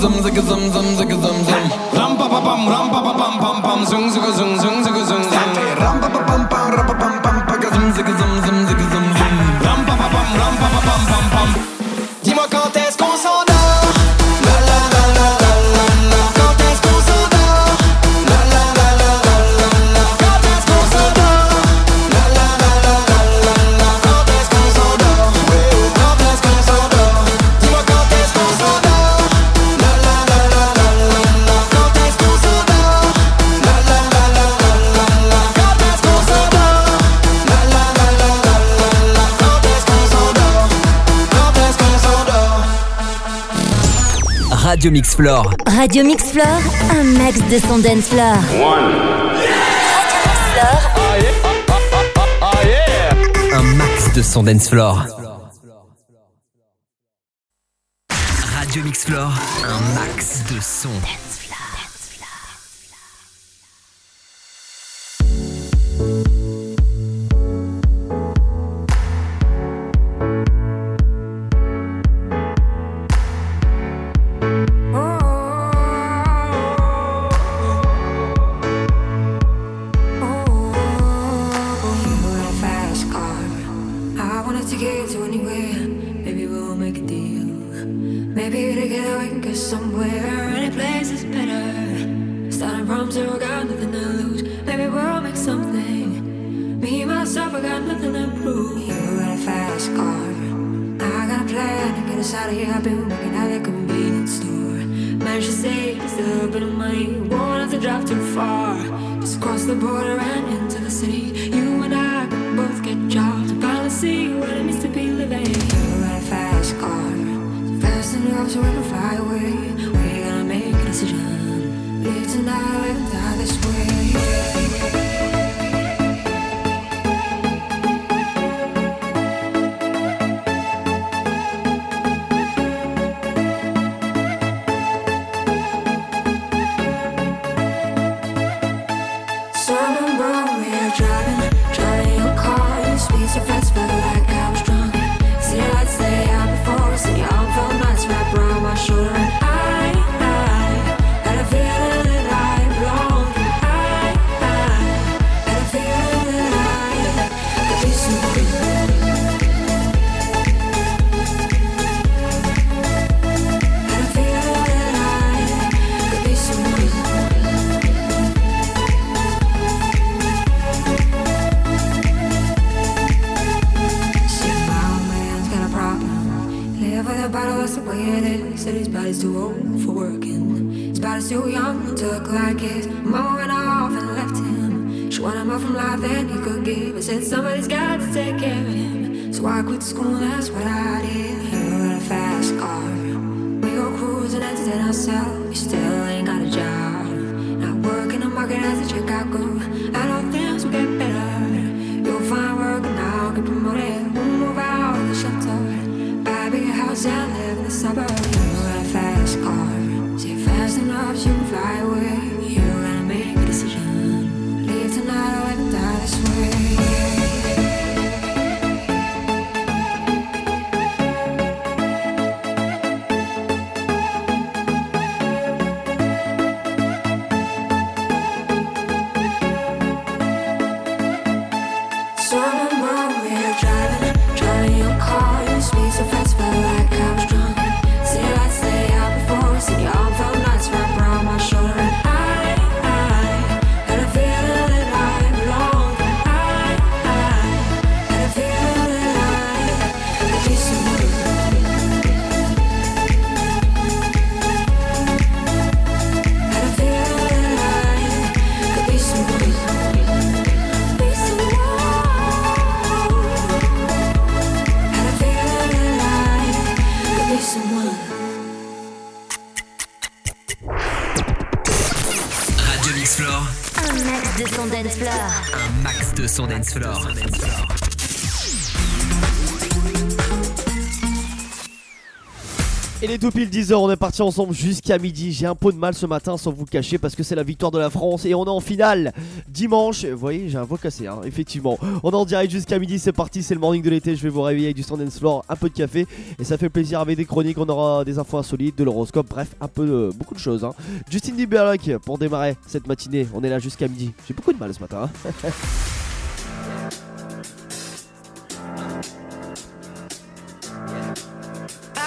zum, zum zum, zum, zum, zum. Radio Mix Floor. Un max de son dance floor. One. Un max de son dance floor. Radio Mix Floor, un max de son. de son dance floor. Un max de son dance floor. Et les tout pile 10h, on est parti ensemble jusqu'à midi. J'ai un peu de mal ce matin sans vous cacher parce que c'est la victoire de la France et on est en finale dimanche. Vous voyez, j'ai un voix cassé, hein, effectivement. On est en direct jusqu'à midi, c'est parti, c'est le morning de l'été. Je vais vous réveiller avec du stand floor, un peu de café et ça fait plaisir avec des chroniques. On aura des infos insolites, de l'horoscope, bref, un peu de beaucoup de choses. Hein. Justin pour démarrer cette matinée. On est là jusqu'à midi. J'ai beaucoup de mal ce matin. Hein.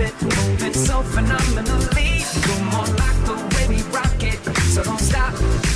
of moving so phenomenally. Come on, like the way we rock it, so don't stop.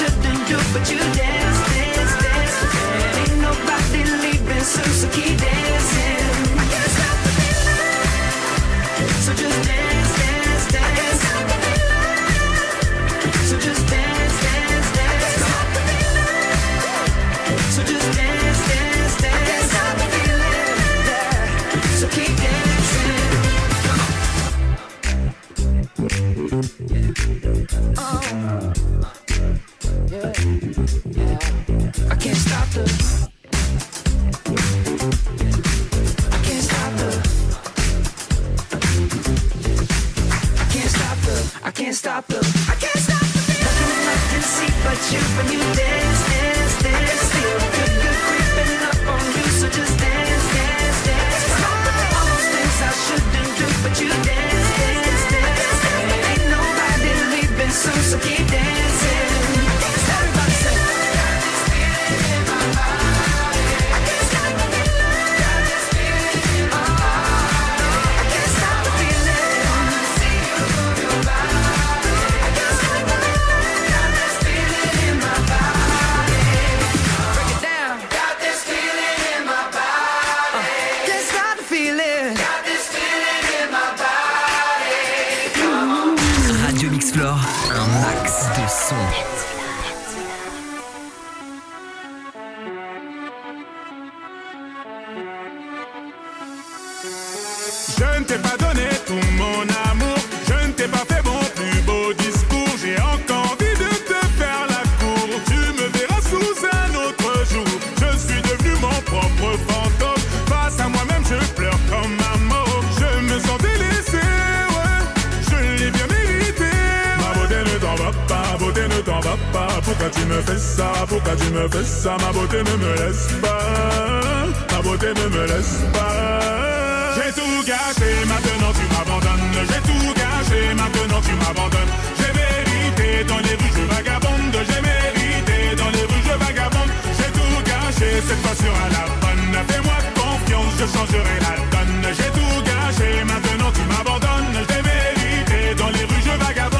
Shouldn't do, but you dance, dance, dance. And ain't nobody leaving soon, so keep dancing. I can't stop the feeling, so just dance, see but you when you dance, dance, son. Je ne t'ai pas donné fais ça, pourquoi tu me fais ça? Ma beauté ne me laisse pas, ma beauté ne me laisse pas. J'ai tout gâché, maintenant tu m'abandonnes. J'ai tout gâché, maintenant tu m'abandonnes. J'ai mérité. Dans les rues, je vagabonde, j'ai mérité. Dans les rues, je vagabonde, j'ai tout gâché. Cette fois sera la bonne. Fais-moi confiance, je changerai la donne. J'ai tout gâché, maintenant tu m'abandonnes. J'ai mérité. Dans les rues, je vagabonde.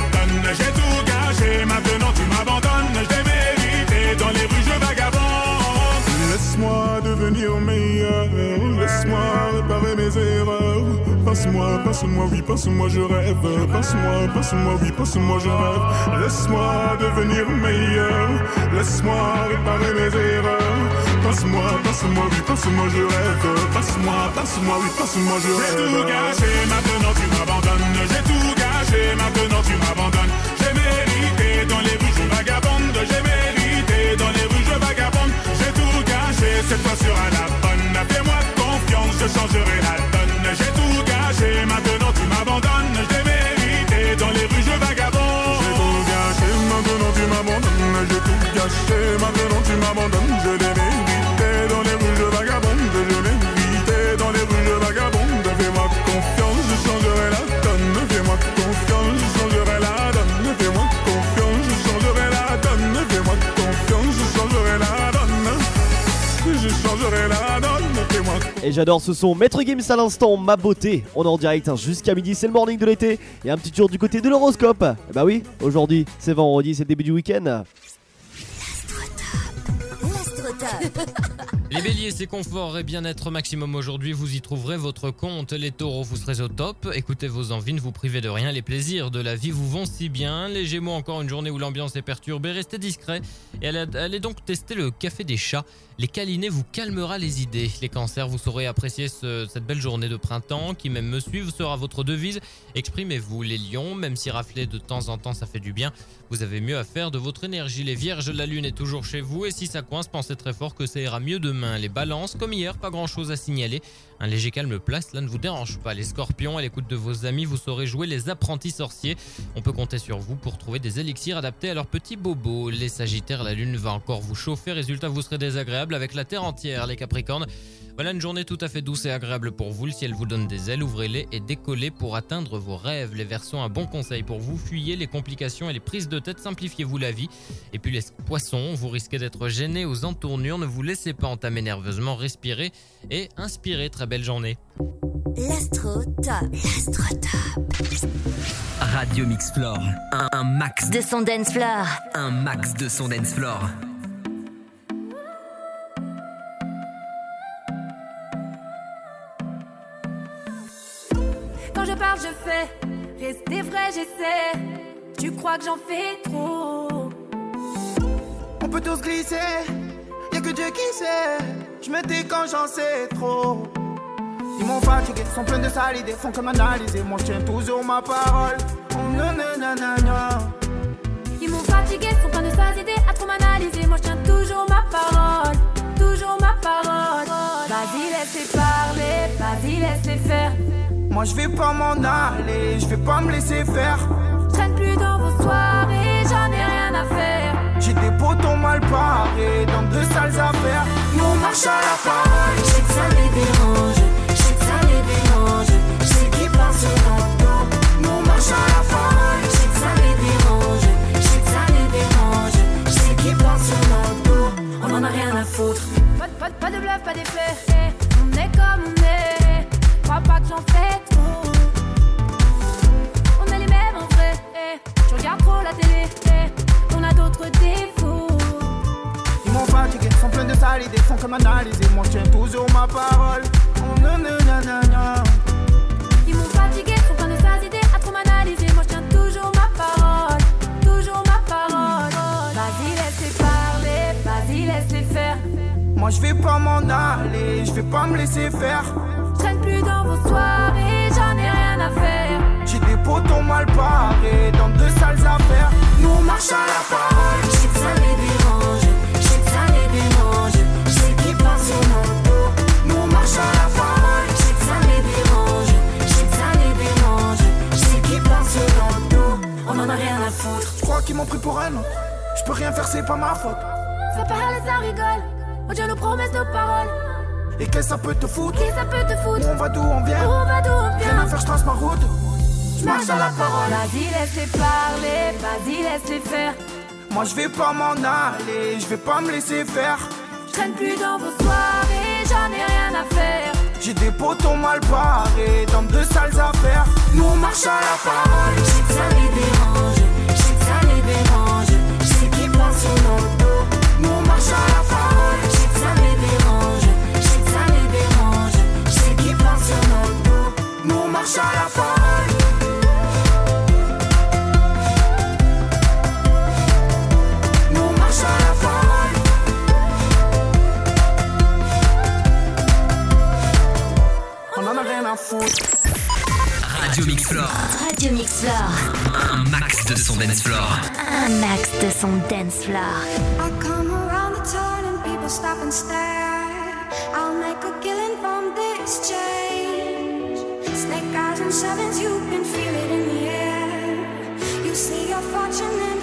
Passe-moi, passe-moi, oui, passe-moi, je rêve. Passe-moi, passe-moi, oui, passe-moi, je rêve. Laisse-moi devenir meilleur, laisse-moi réparer mes erreurs. Passe-moi, passe-moi, oui, passe-moi, je rêve. Passe-moi, passe-moi, oui, passe-moi, je rêve. J'ai tout gâché, maintenant tu m'abandonnes. J'ai tout gâché, maintenant tu m'abandonnes. Gâché, maintenant tu m'abandonnes. Je l'ai mérité, dans les rues je vagabonde. Je l'ai mérité, dans les rues je vagabonde. Fais-moi confiance, je changerai la donne. Fais-moi confiance, je changerai la donne. Fais-moi confiance, je changerai la donne. Fais-moi confiance, je changerai la donne. Je changerai la donne. Fais-moi Et j'adore ce son. Maître Gims à l'instant, ma beauté. On est en direct hein, jusqu'à midi, c'est le morning de l'été. Et un petit tour du côté de l'horoscope. Et bah oui, aujourd'hui, c'est vendredi, c'est le début du week-end. Les béliers, c'est confort et bien-être maximum aujourd'hui, vous y trouverez votre compte. Les taureaux, vous serez au top. Écoutez vos envies, ne vous privez de rien. Les plaisirs de la vie vous vont si bien. Les gémeaux, encore une journée où l'ambiance est perturbée, restez discret. Et allez, donc tester le café des chats. Les câlinés vous calmera les idées. Les cancers, vous saurez apprécier ce- cette belle journée de printemps qui, même me suivre, sera votre devise. Exprimez-vous. Les lions, même si rafler de temps en temps ça fait du bien, vous avez mieux à faire de votre énergie. Les vierges, la lune est toujours chez vous et si ça coince, pensez très fort que ça ira mieux demain. Les balances, comme hier, pas grand chose à signaler. Un léger calme place, là ne vous dérange pas. Les scorpions, à l'écoute de vos amis, vous saurez jouer les apprentis sorciers. On peut compter sur vous pour trouver des élixirs adaptés à leurs petits bobos. Les sagittaires, la lune va encore vous chauffer. Résultat, vous serez désagréable avec la terre entière. Les capricornes, voilà une journée tout à fait douce et agréable pour vous. Le ciel vous donne des ailes, ouvrez-les et décollez pour atteindre vos rêves. Les versos, un bon conseil pour vous. Fuyez les complications et les prises de tête, simplifiez-vous la vie. Et puis les poissons, vous risquez d'être gênés aux entournures. Ne vous laissez pas entamer nerveusement, respirez et inspirez. Très belle journée. L'astro-top. L'astro-top. Radio Mix Floor. Un, un max, De son dance floor. un max de son dance floor. Quand je parle, je fais. Rester vrai, j'essaie. Tu crois que j'en fais trop? On peut tous glisser, y'a que Dieu qui sait. Je me dis quand j'en sais trop. Ils m'ont fatigué, sont pleins de sales idées, font que m'analyser. Moi je tiens toujours ma parole. Oh, nanana. Ils m'ont fatigué, sont plein de sales idées à trop m'analyser. Moi je tiens toujours ma parole, toujours ma parole. Vas-y, laisse-les parler, vas-y, laisse-les faire. Moi je vais pas m'en aller, je vais pas me laisser faire. Je traîne plus dans vos soirées, j'en ai rien à faire. J'ai des potons mal parés dans de sales affaires. Nous on marche à la parole. Je sais que ça les dérange, Ils m'ont fatigué, sont pleins de sales je vais pas m'en aller, je vais pas me laisser faire. Je traîne plus dans vos soirées, j'en ai rien à faire. J'ai des potons mal parés dans de sales affaires. Nous on marche à la parole. Je sais que ça les dérange, je sais que ça les dérange. Je sais qu'ils passent sur mon dos. Nous on marche à la parole. Je sais que ça les dérange, je sais que ça les dérange. Je sais qu'ils passent sur mon dos. On en a rien à foutre. Je crois qu'ils m'ont pris pour un autre. Je peux rien faire, c'est pas ma faute. Ça parle, ça rigole. On tient nos promesses, nos paroles. Et qu'est-ce que ça peut te foutre Qui ça peut te Où foutre on va d'où on vient on va d'où on Rien vient à faire, je trace ma route. Je marche à la parole. Vas-y, laisse-les parler, vas-y, laisse-les faire. Moi je vais pas m'en aller, je vais pas me laisser faire. Je traîne plus dans vos soirées, j'en ai rien à faire. J'ai des potons mal parés dans de sales affaires. Nous on marche à la parole. Je sais que ça les dérange, je sais que ça les dérange. Je sais qu'ils passent sur mon dos. Nous on marche à la marche à la parole. Nous on marche à la parole. On en a rien à foutre. Radio Mix Floor, Radio Mix Floor. un max de son dance floor. Un max de son dance floor. I come around the turn and people stop and stare. I'll make a killing from this. And sevens, you can feel it in the air. You see your fortune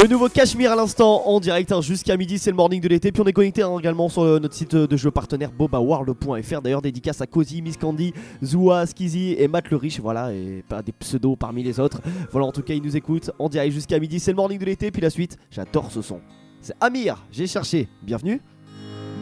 Le nouveau Cachemire à l'instant en direct hein, jusqu'à midi, c'est le morning de l'été. Puis on est connecté hein, également sur euh, notre site de jeu partenaire bobaworld.fr. D'ailleurs, dédicace à Cozy, Miss Candy, Zoua, Skizzy et Matt le Riche. Voilà, et pas des pseudos parmi les autres. Voilà, en tout cas, ils nous écoutent en direct jusqu'à midi. C'est le morning de l'été. Puis la suite, j'adore ce son. C'est Amir, j'ai cherché. Bienvenue.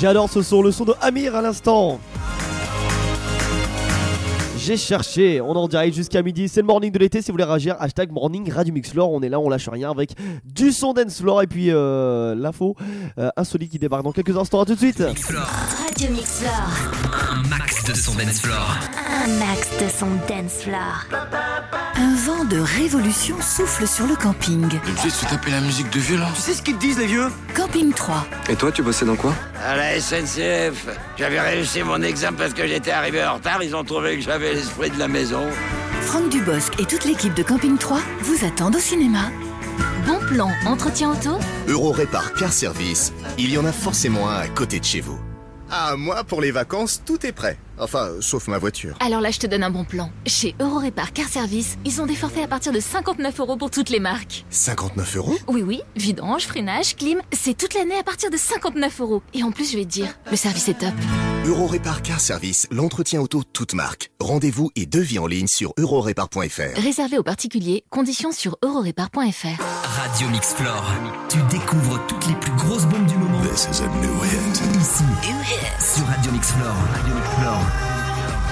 J'adore ce son, le son de Amir à l'instant. J'ai cherché, on est en direct jusqu'à midi, c'est le morning de l'été, si vous voulez réagir, hashtag morning Radio Mixlore, on est là, on lâche rien avec du son dance floor et puis euh, l'info euh, insolite qui débarque dans quelques instants, à tout de suite Radio Mixlore, Un max de son dance floor. un max de son dance floor. Un vent de révolution souffle sur le camping. Tu sais, se taper la musique de violon. Tu sais ce qu'ils disent, les vieux? Camping 3. Et toi, tu bossais dans quoi? À la SNCF, j'avais réussi mon examen parce que j'étais arrivé en retard. Ils ont trouvé que j'avais l'esprit de la maison. Franck Dubosc et toute l'équipe de Camping 3 vous attendent au cinéma. Bon plan, entretien auto Euro Répar Car Service, il y en a forcément un à côté de chez vous. Ah, moi, pour les vacances, tout est prêt. Enfin, euh, sauf ma voiture. Alors là, je te donne un bon plan. Chez Eurorépar Car Service, ils ont des forfaits à partir de 59 euros pour toutes les marques. 59 euros? Oui, oui, vidange, freinage, clim, c'est toute l'année à partir de 59 euros. Et en plus, je vais te dire, le service est top. Euro Répar Car Service, l'entretien auto toute marque. Rendez-vous et devis en ligne sur eurorépar.fr. Réservé aux particuliers, conditions sur eurorépar.fr. Radio Mixplore. Tu découvres toutes les plus grosses bombes du moment. This is a new hit. Ici, sur Radio Mixplore. Radio Mixplore. Radio Mixplore.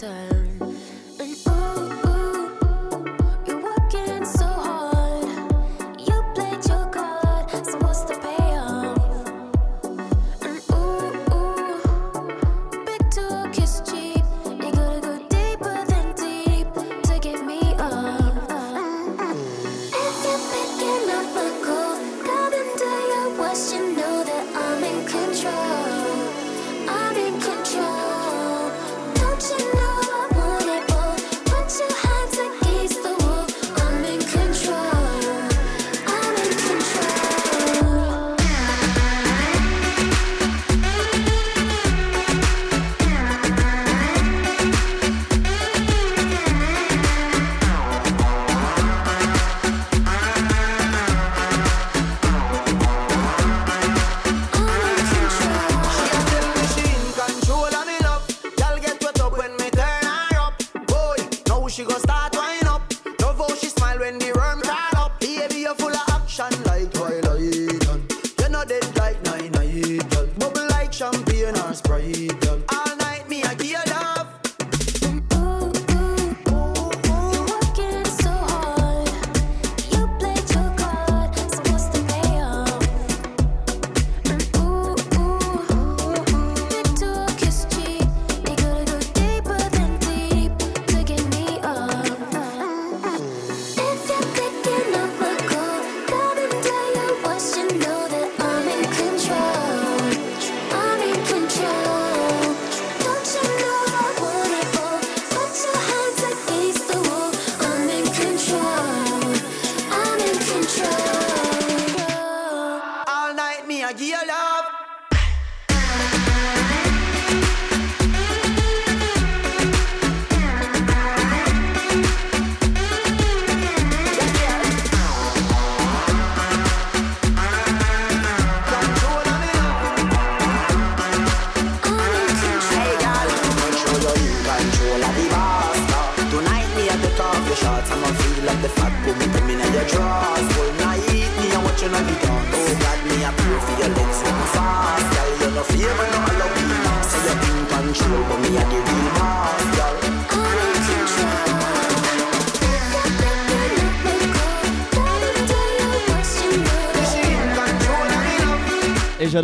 time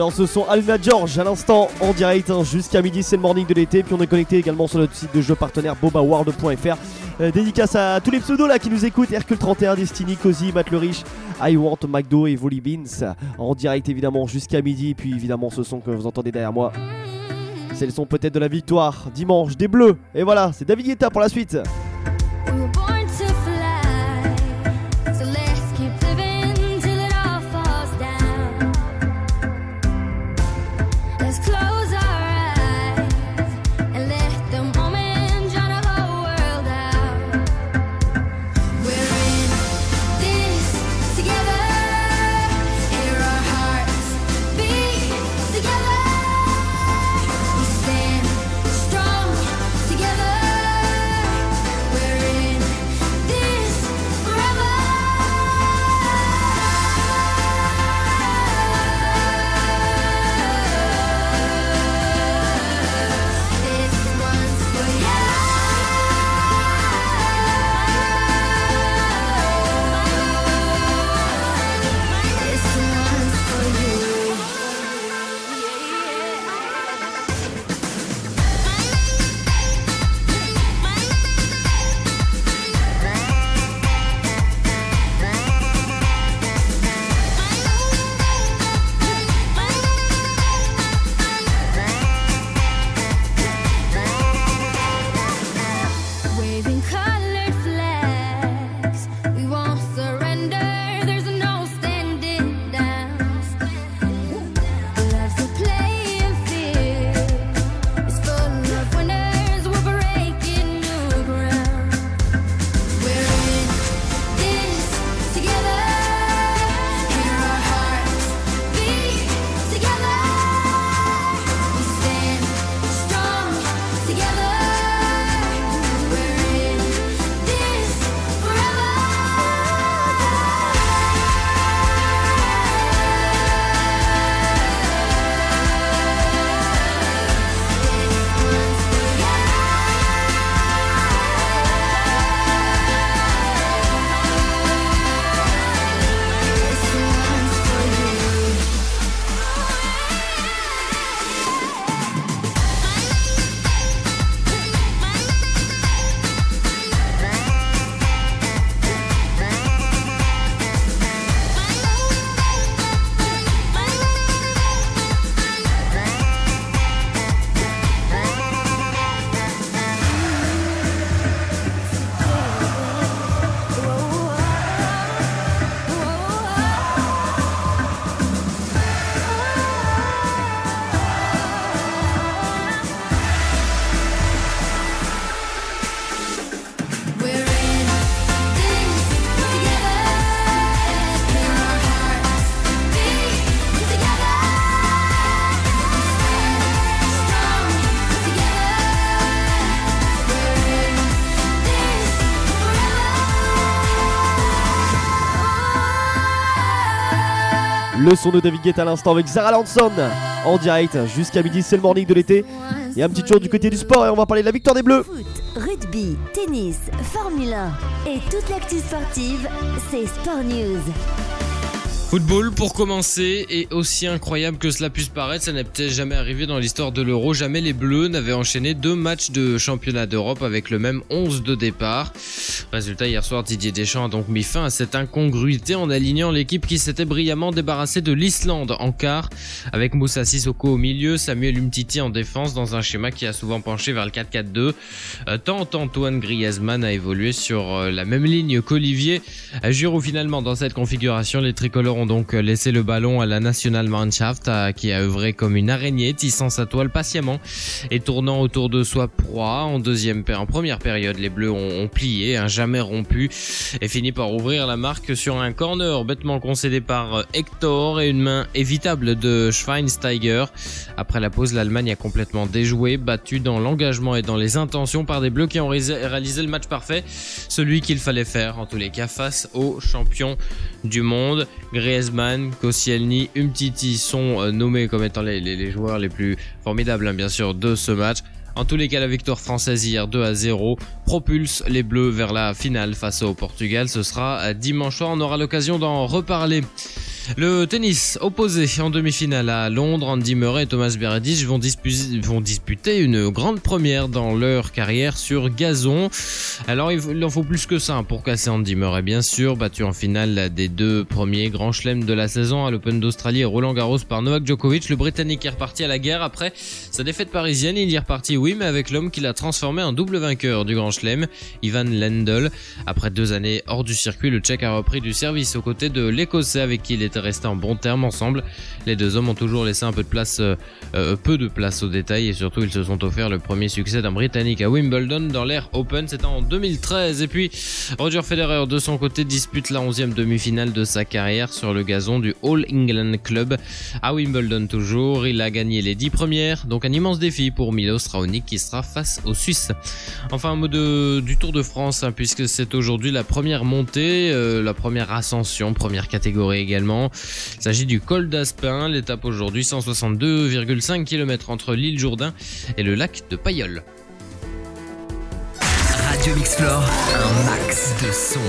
Alors ce sont Alma George à l'instant en direct hein, jusqu'à midi, c'est le morning de l'été. Puis on est connecté également sur notre site de jeu partenaire bobaworld.fr. Euh, dédicace à tous les pseudos là qui nous écoutent Hercule 31, Destiny, Cozy, Matt le Riche, I Want, McDo et Volleybins en direct évidemment jusqu'à midi. Puis évidemment ce son que vous entendez derrière moi, c'est le son peut-être de la victoire dimanche des Bleus. Et voilà, c'est David Guetta pour la suite. Le son de David Guetta à l'instant avec Zara Lanson en direct jusqu'à midi, c'est le morning de l'été. Et un petit tour du côté du sport et on va parler de la victoire des Bleus. Rugby, tennis, Formule 1 et toute l'actu sportive, c'est Sport News. Football pour commencer, et aussi incroyable que cela puisse paraître, ça n'est peut-être jamais arrivé dans l'histoire de l'Euro. Jamais les Bleus n'avaient enchaîné deux matchs de championnat d'Europe avec le même 11 de départ. Résultat, hier soir, Didier Deschamps a donc mis fin à cette incongruité en alignant l'équipe qui s'était brillamment débarrassée de l'Islande en quart, avec Moussa Sissoko au milieu, Samuel Umtiti en défense dans un schéma qui a souvent penché vers le 4-4-2. Euh, Tant Antoine Griezmann a évolué sur euh, la même ligne qu'Olivier Giroud finalement dans cette configuration. Les tricolores ont donc laissé le ballon à la Nationalmannschaft qui a œuvré comme une araignée tissant sa toile patiemment et tournant autour de soi proie. En deuxième première période, les Bleus ont, plié, un jamais rompu et fini par ouvrir la marque sur un corner bêtement concédé par euh, Hector et une main évitable de Schweinsteiger. Après la pause, l'Allemagne a complètement déjoué, battu dans l'engagement et dans les intentions par des Bleus qui ont réalisé le match parfait, celui qu'il fallait faire en tous les cas face aux champions du monde. Griezmann, Koscielny, Umtiti sont euh, nommés comme étant les, joueurs les plus formidables hein, bien sûr de ce match. En tous les cas, la victoire française hier 2 à 0 propulse les Bleus vers la finale face au Portugal. Ce sera euh, dimanche soir. On aura l'occasion d'en reparler. Le tennis opposé en demi-finale à Londres, Andy Murray et Thomas Berdych vont, dispu- vont disputer une grande première dans leur carrière sur gazon. Alors il en faut plus que ça pour casser Andy Murray bien sûr, battu en finale des deux premiers grands chelems de la saison à l'Open d'Australie et Roland Garros par Novak Djokovic. Le Britannique est reparti à la guerre après sa défaite parisienne. Il y est reparti oui mais avec l'homme qui l'a transformé en double vainqueur du grand chelem, Ivan Lendl. Après deux années hors du circuit, le Tchèque a repris du service aux côtés de l'Écossais avec qui il était resté en bon terme ensemble. Les deux hommes ont toujours laissé un peu de place, euh, euh, peu de place aux détails et surtout ils se sont offerts le premier succès d'un Britannique à Wimbledon dans l'ère Open, c'était en 2013. Et puis Roger Federer de son côté dispute la 11e demi-finale de sa carrière sur le gazon du All England Club à Wimbledon toujours. Il a gagné les 10 premières, donc un immense défi pour Milos Raonic qui sera face aux Suisses. Enfin un mot de, du Tour de France hein, puisque c'est aujourd'hui la première montée, euh, la première ascension, première catégorie également. Il s'agit du col d'Aspin, l'étape aujourd'hui 162,5 km entre l'île Jourdain et le lac de Payolle. Radio Mixflore, un max de son.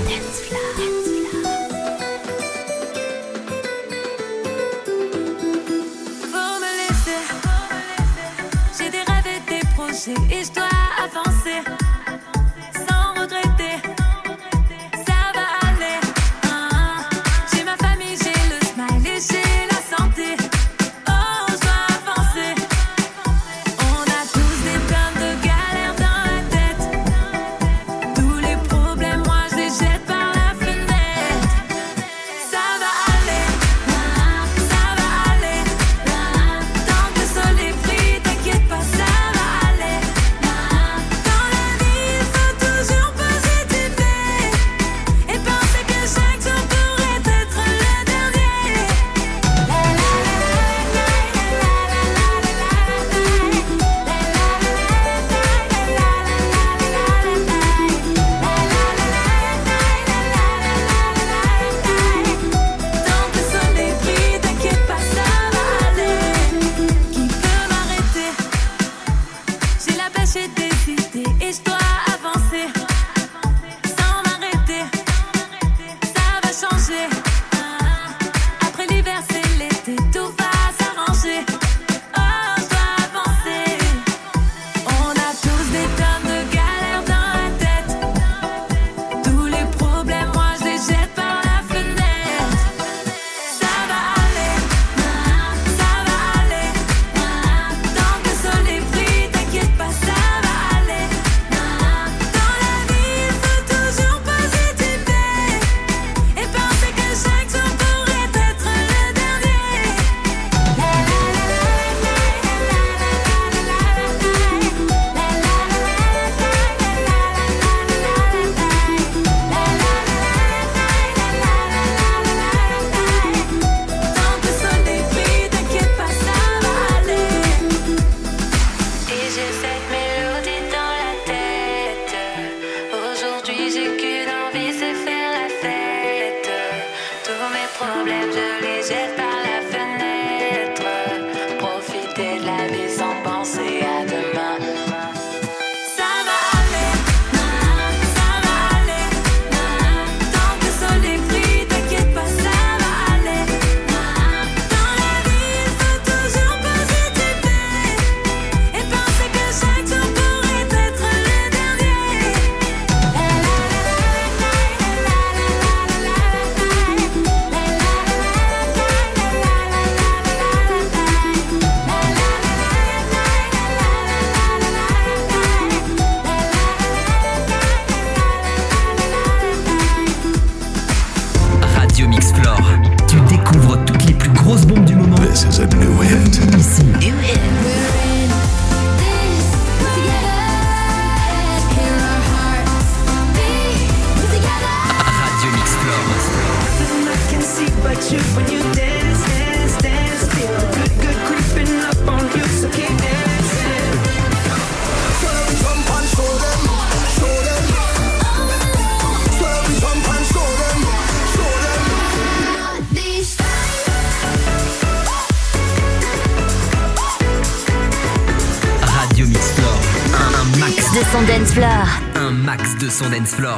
Son dance floor.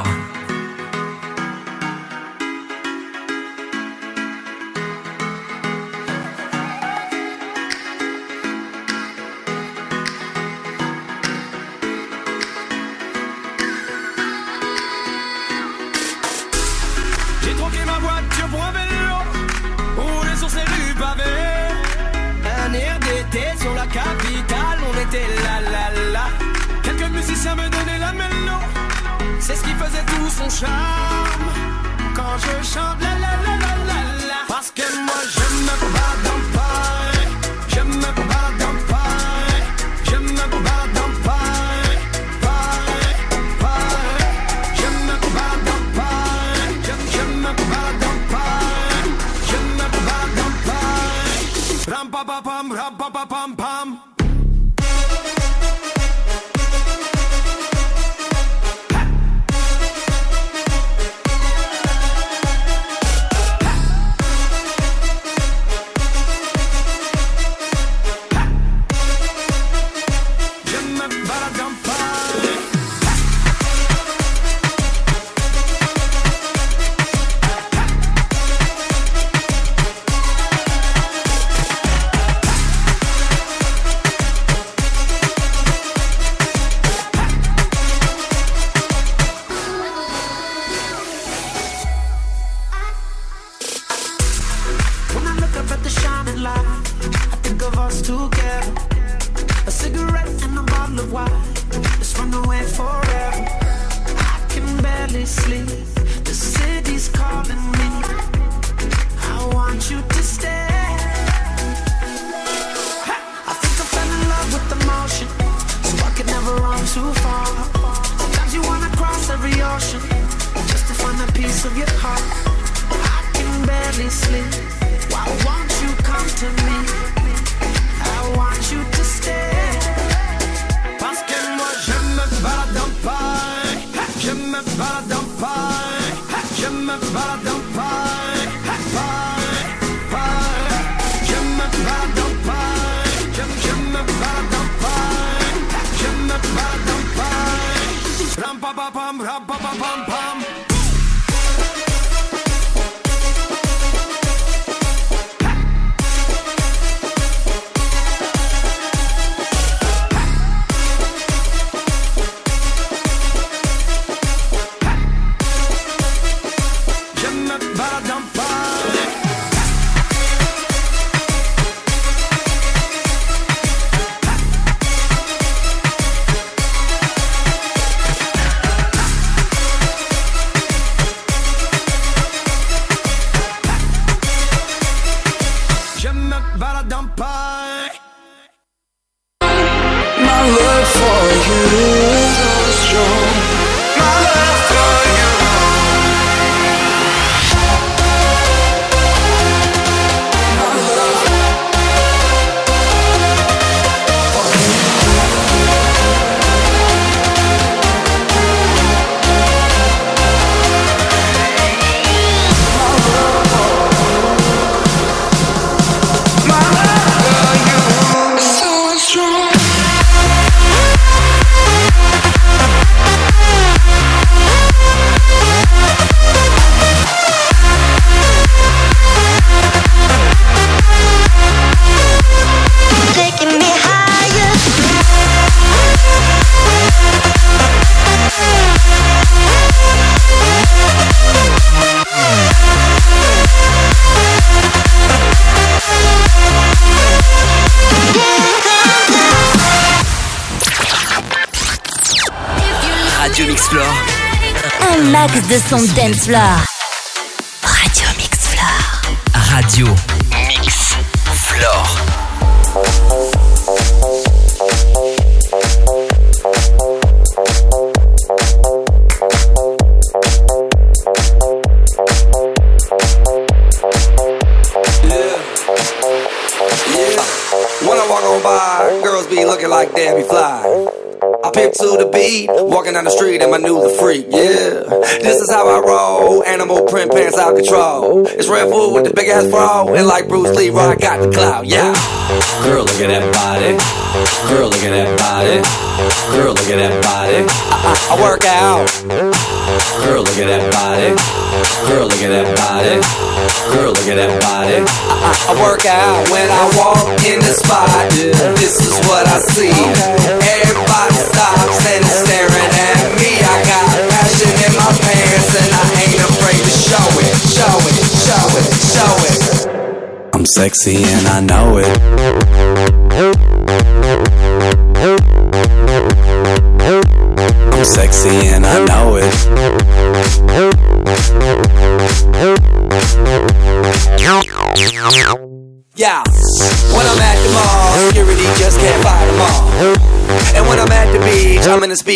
Floor. And I know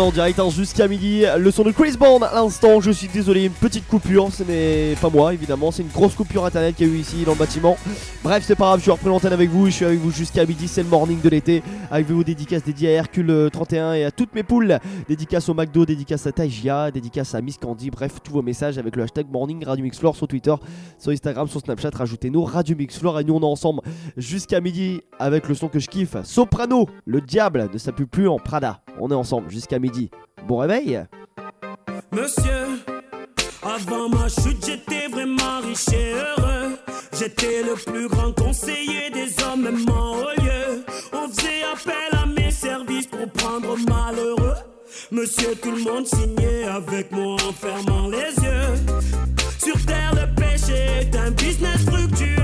on est en jusqu'à midi. Le son de Chris Bond à l'instant. Je suis désolé, une petite coupure. Ce n'est pas moi évidemment. C'est une grosse coupure internet qu'il y a eu ici dans le bâtiment. Bref, c'est pas grave. Je suis repris l'antenne avec vous. Je suis avec vous jusqu'à midi. C'est le morning de l'été. Avec vos dédicaces dédiées à Hercule euh, 31 et à toutes mes poules. Dédicaces au McDo, dédicaces à Taïgia, dédicaces à Miss Candy. Bref, tous vos messages avec le hashtag morning Radio Mix Floor sur Twitter, sur Instagram, sur Snapchat. Rajoutez-nous Radio Mix Floor et nous on est ensemble jusqu'à midi avec le son que je kiffe. Soprano, le diable ne s'appuie plus en Prada. On est ensemble jusqu'à midi. Bon réveil Monsieur, avant ma chute, j'étais vraiment riche et heureux. J'étais le plus grand conseiller des hommes, même en haut lieu. On faisait appel à mes services pour prendre malheureux. Monsieur, tout le monde signait avec moi en fermant les yeux. Sur terre, le péché est un business fructueux.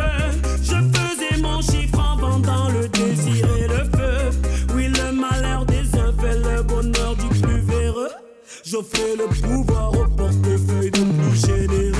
Je faisais mon chiffre en vendant le désir et le feu. Oui, le malheur des uns fait le bonheur du plus véreux. J'offrais le pouvoir au portefeuille de plus généreux.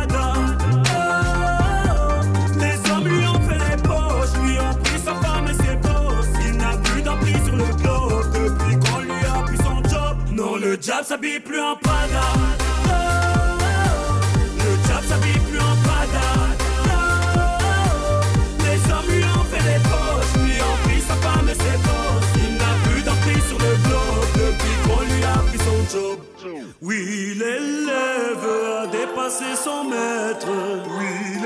Le diable s'habille plus en Prada. Le diable s'habille plus en Prada. Les hommes lui ont fait les poches, lui ont pris sa femme et ses gosses. Il n'a plus d'emprise sur le globe depuis qu'on lui a pris son job. Oui, l'élève a dépassé son maître. Oui,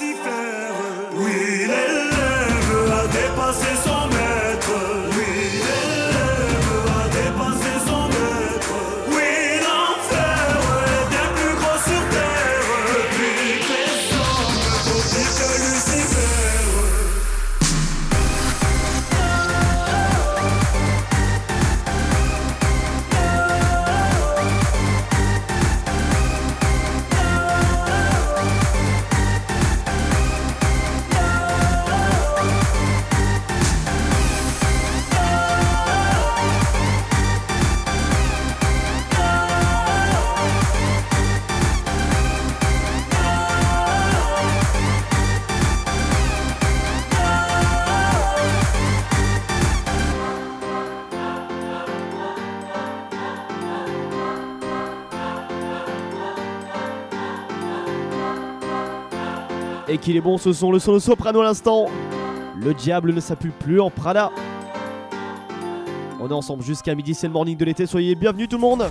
Oui, l'élève Et qu'il est bon ce son, le son de soprano à l'instant. Le diable ne s'appuie plus en Prada. On est ensemble jusqu'à midi, c'est le morning de l'été, soyez bienvenus tout le monde.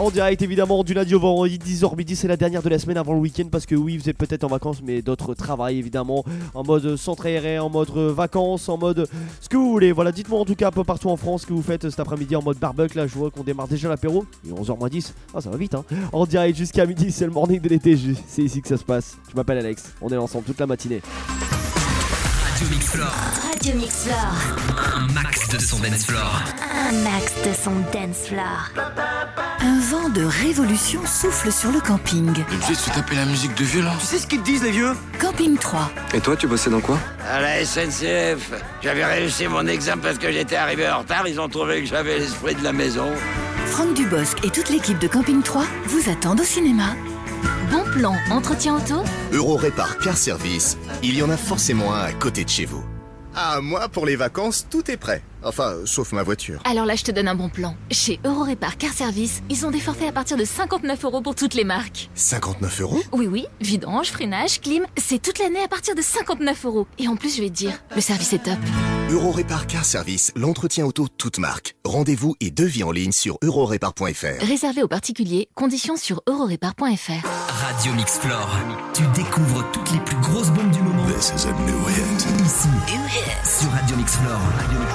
En direct évidemment du lundi au vendredi 10h midi c'est la dernière de la semaine avant le week-end parce que oui vous êtes peut-être en vacances mais d'autres travaillent évidemment en mode centre aéré, en mode euh, vacances, en mode ce que vous voulez. Voilà dites-moi en tout cas un peu partout en France ce que vous faites cet après-midi en mode barbecue là je vois qu'on démarre déjà l'apéro. Il est 11h 10. Ah ça va vite hein. En direct jusqu'à midi c'est le morning de l'été. C'est ici que ça se passe. Je m'appelle Alex. On est ensemble toute la matinée. Radio Mix Floor. Radio Mix Floor. Un max de son dance floor. Un max de son dance floor. Un vent de révolution souffle sur le camping. Obligé de se taper la musique de vieux là. Tu sais ce qu'ils disent, les vieux? Camping 3. Et toi, tu bossais dans quoi? À la SNCF, j'avais réussi mon examen parce que j'étais arrivé en retard. Ils ont trouvé que j'avais l'esprit de la maison. Franck Dubosc et toute l'équipe de Camping 3 vous attendent au cinéma. Bon plan, entretien auto Eurorépar Car Service, il y en a forcément un à côté de chez vous. Ah, moi, pour les vacances, tout est prêt. Enfin, sauf ma voiture. Alors là, je te donne un bon plan. Chez Eurorépar Car Service, ils ont des forfaits à partir de 59 euros pour toutes les marques. 59 euros? Oui, oui, vidange, freinage, clim, c'est toute l'année à partir de 59 euros. Et en plus, je vais te dire, le service est top. Eurorépar Car Service, l'entretien auto toute marque. Rendez-vous et devis en ligne sur eurorépar.fr. Réservé aux particuliers, conditions sur eurorépar.fr. Radio Mix Floor. Tu découvres toutes les plus grosses bombes du moment. This is a new hit. Ici. Sur Radio Mix Floor. Radio Mix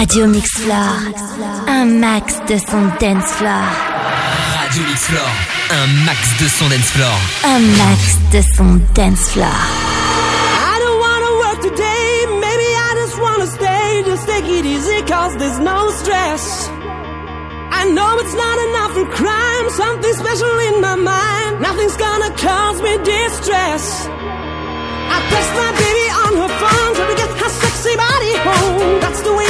Radio Mix Floor, un max de son dance floor. Radio Mix Floor, un max de son dance floor. Un max de son dance floor. I don't wanna work today, maybe I just wanna stay. Just take it easy, cause there's no stress. I know it's not enough for crime, something special in my mind. Nothing's gonna cause me distress. I text my baby on her phone, trying to get her sexy body home. That's the way.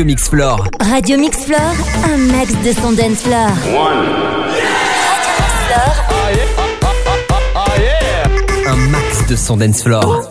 Radio Mix Floor. Radio Mix Floor, un max de son dance floor. One. Radio Mix Floor. Ah, ah, un max de son dance floor.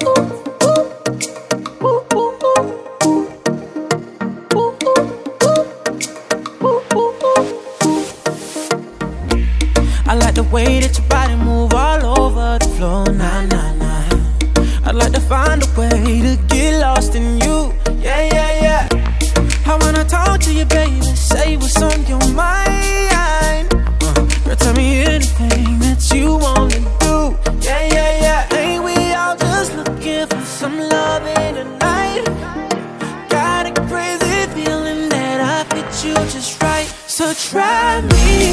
night. So try me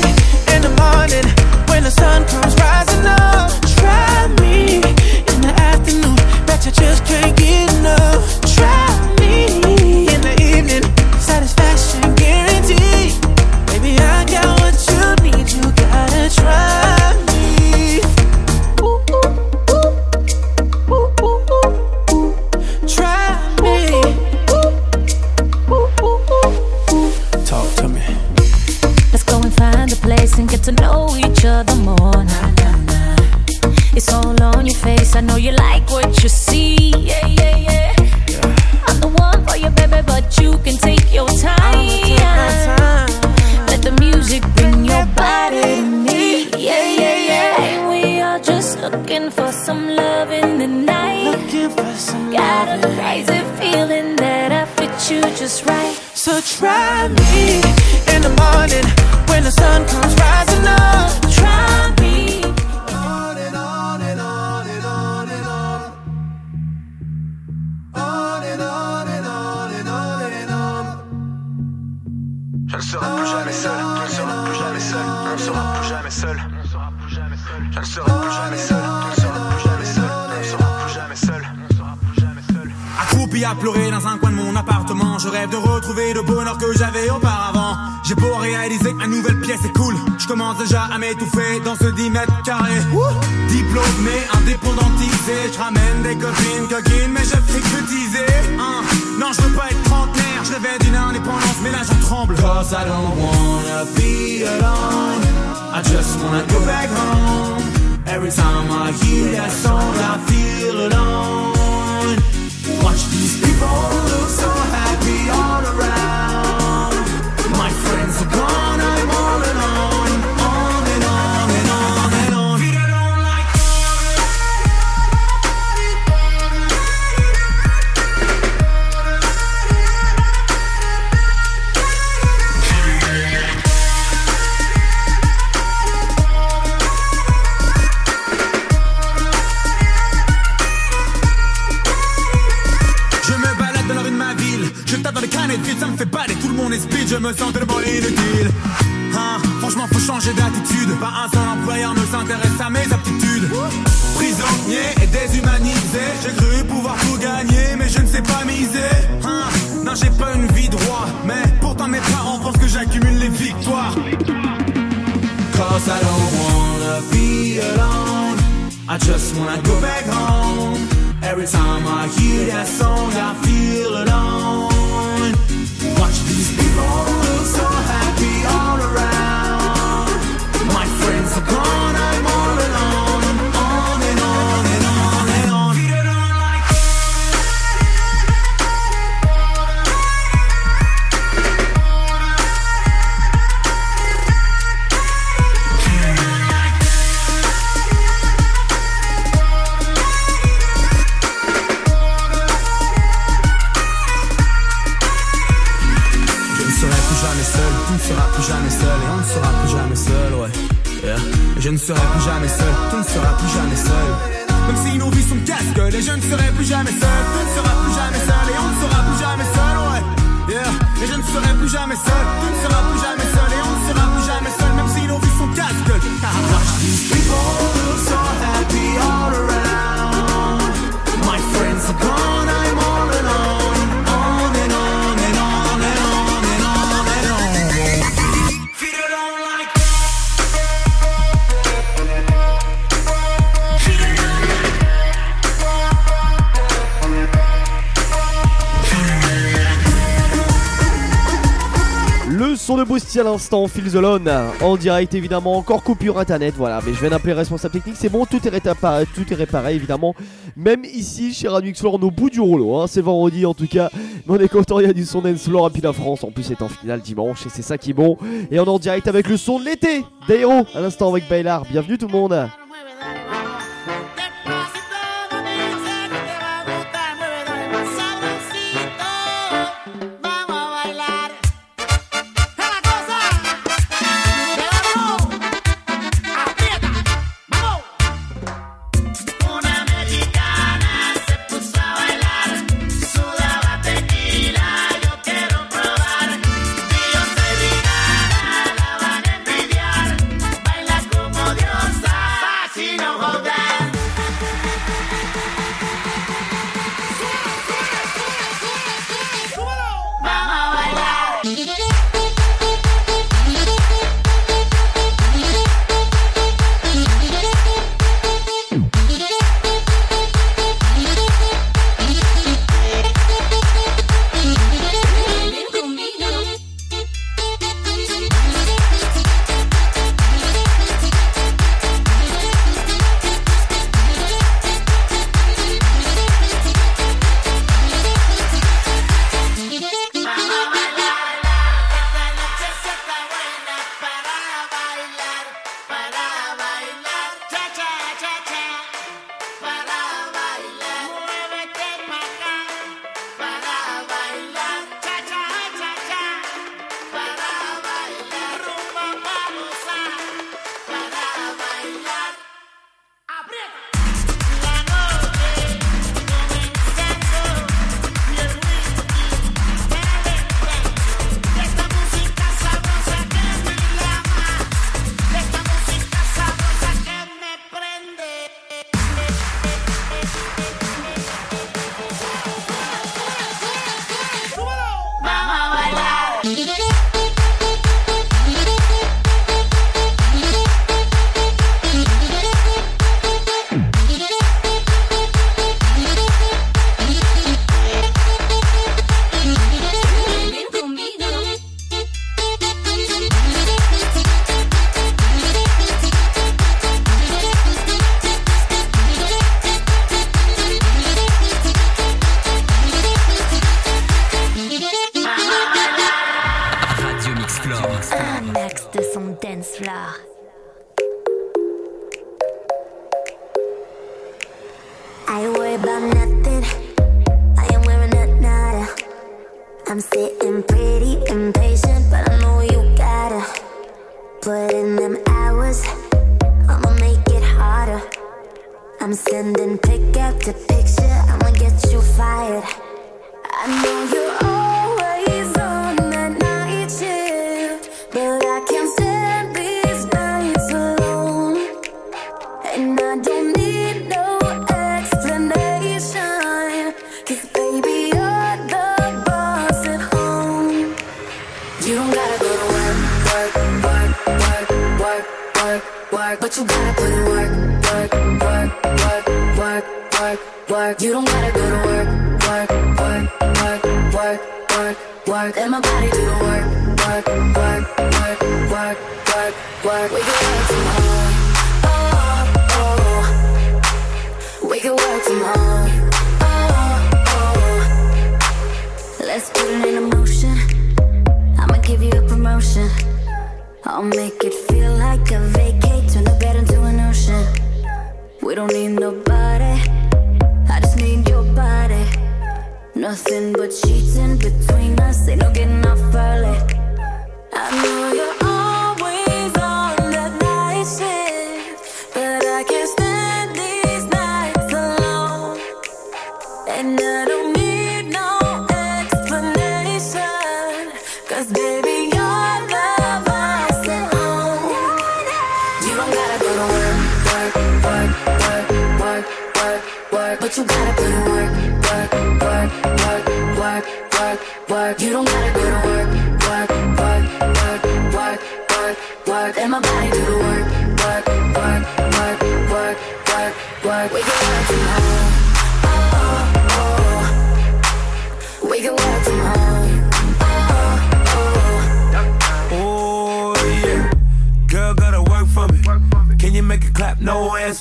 in the morning when the sun comes rising up. Try me in the afternoon. Bet you just can't get enough. commence déjà à m'étouffer. Dans ce l'instant, Phil en direct évidemment, encore coupure internet, voilà, mais je viens d'appeler responsable technique, c'est bon, tout est, réparé, tout est réparé évidemment, même ici chez Radio x on est au bout du rouleau, hein, c'est vendredi en tout cas, mais on est content, il y a du son d'Ensflore et puis la France, en plus c'est en finale dimanche et c'est ça qui est bon, et on est en direct avec le son de l'été, d'Aéro, à l'instant avec Bailar, bienvenue tout le monde.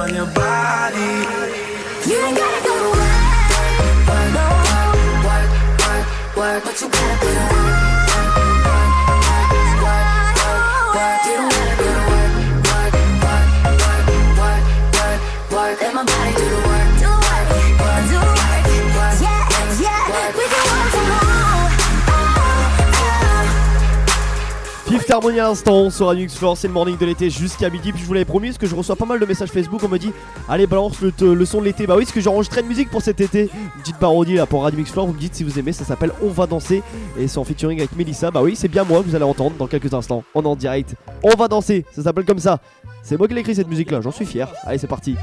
on your body. You ain't gotta go to work, work, work, work, work, work, but you gotta in work, work, work, work, work, work. You don't Fifth Harmony à l'instant sur Radio X Floor, c'est le morning de l'été jusqu'à midi. Puis je vous l'avais promis, parce que je reçois pas mal de messages Facebook. On me dit, allez, balance le, son de l'été. Bah oui, parce que j'ai enregistré une musique pour cet été. Une petite parodie là pour Radio X Floor. Vous me dites si vous aimez, ça s'appelle On va danser. Et c'est en featuring avec Melissa. Bah oui, c'est bien moi que vous allez entendre dans quelques instants. On est en direct. On va danser, ça s'appelle comme ça. C'est moi qui l'ai écrit cette musique là, j'en suis fier. Allez, c'est parti.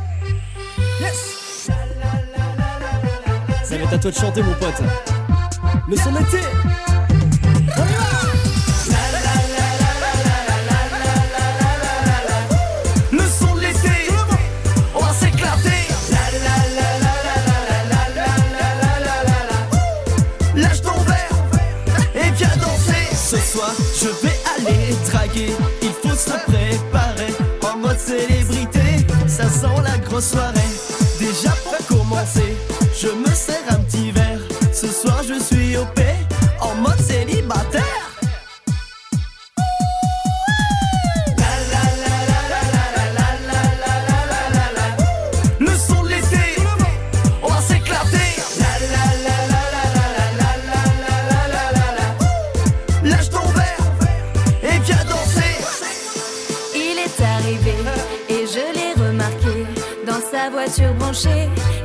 Ça va être à toi de chanter, mon pote. Le son d'été. Soirée.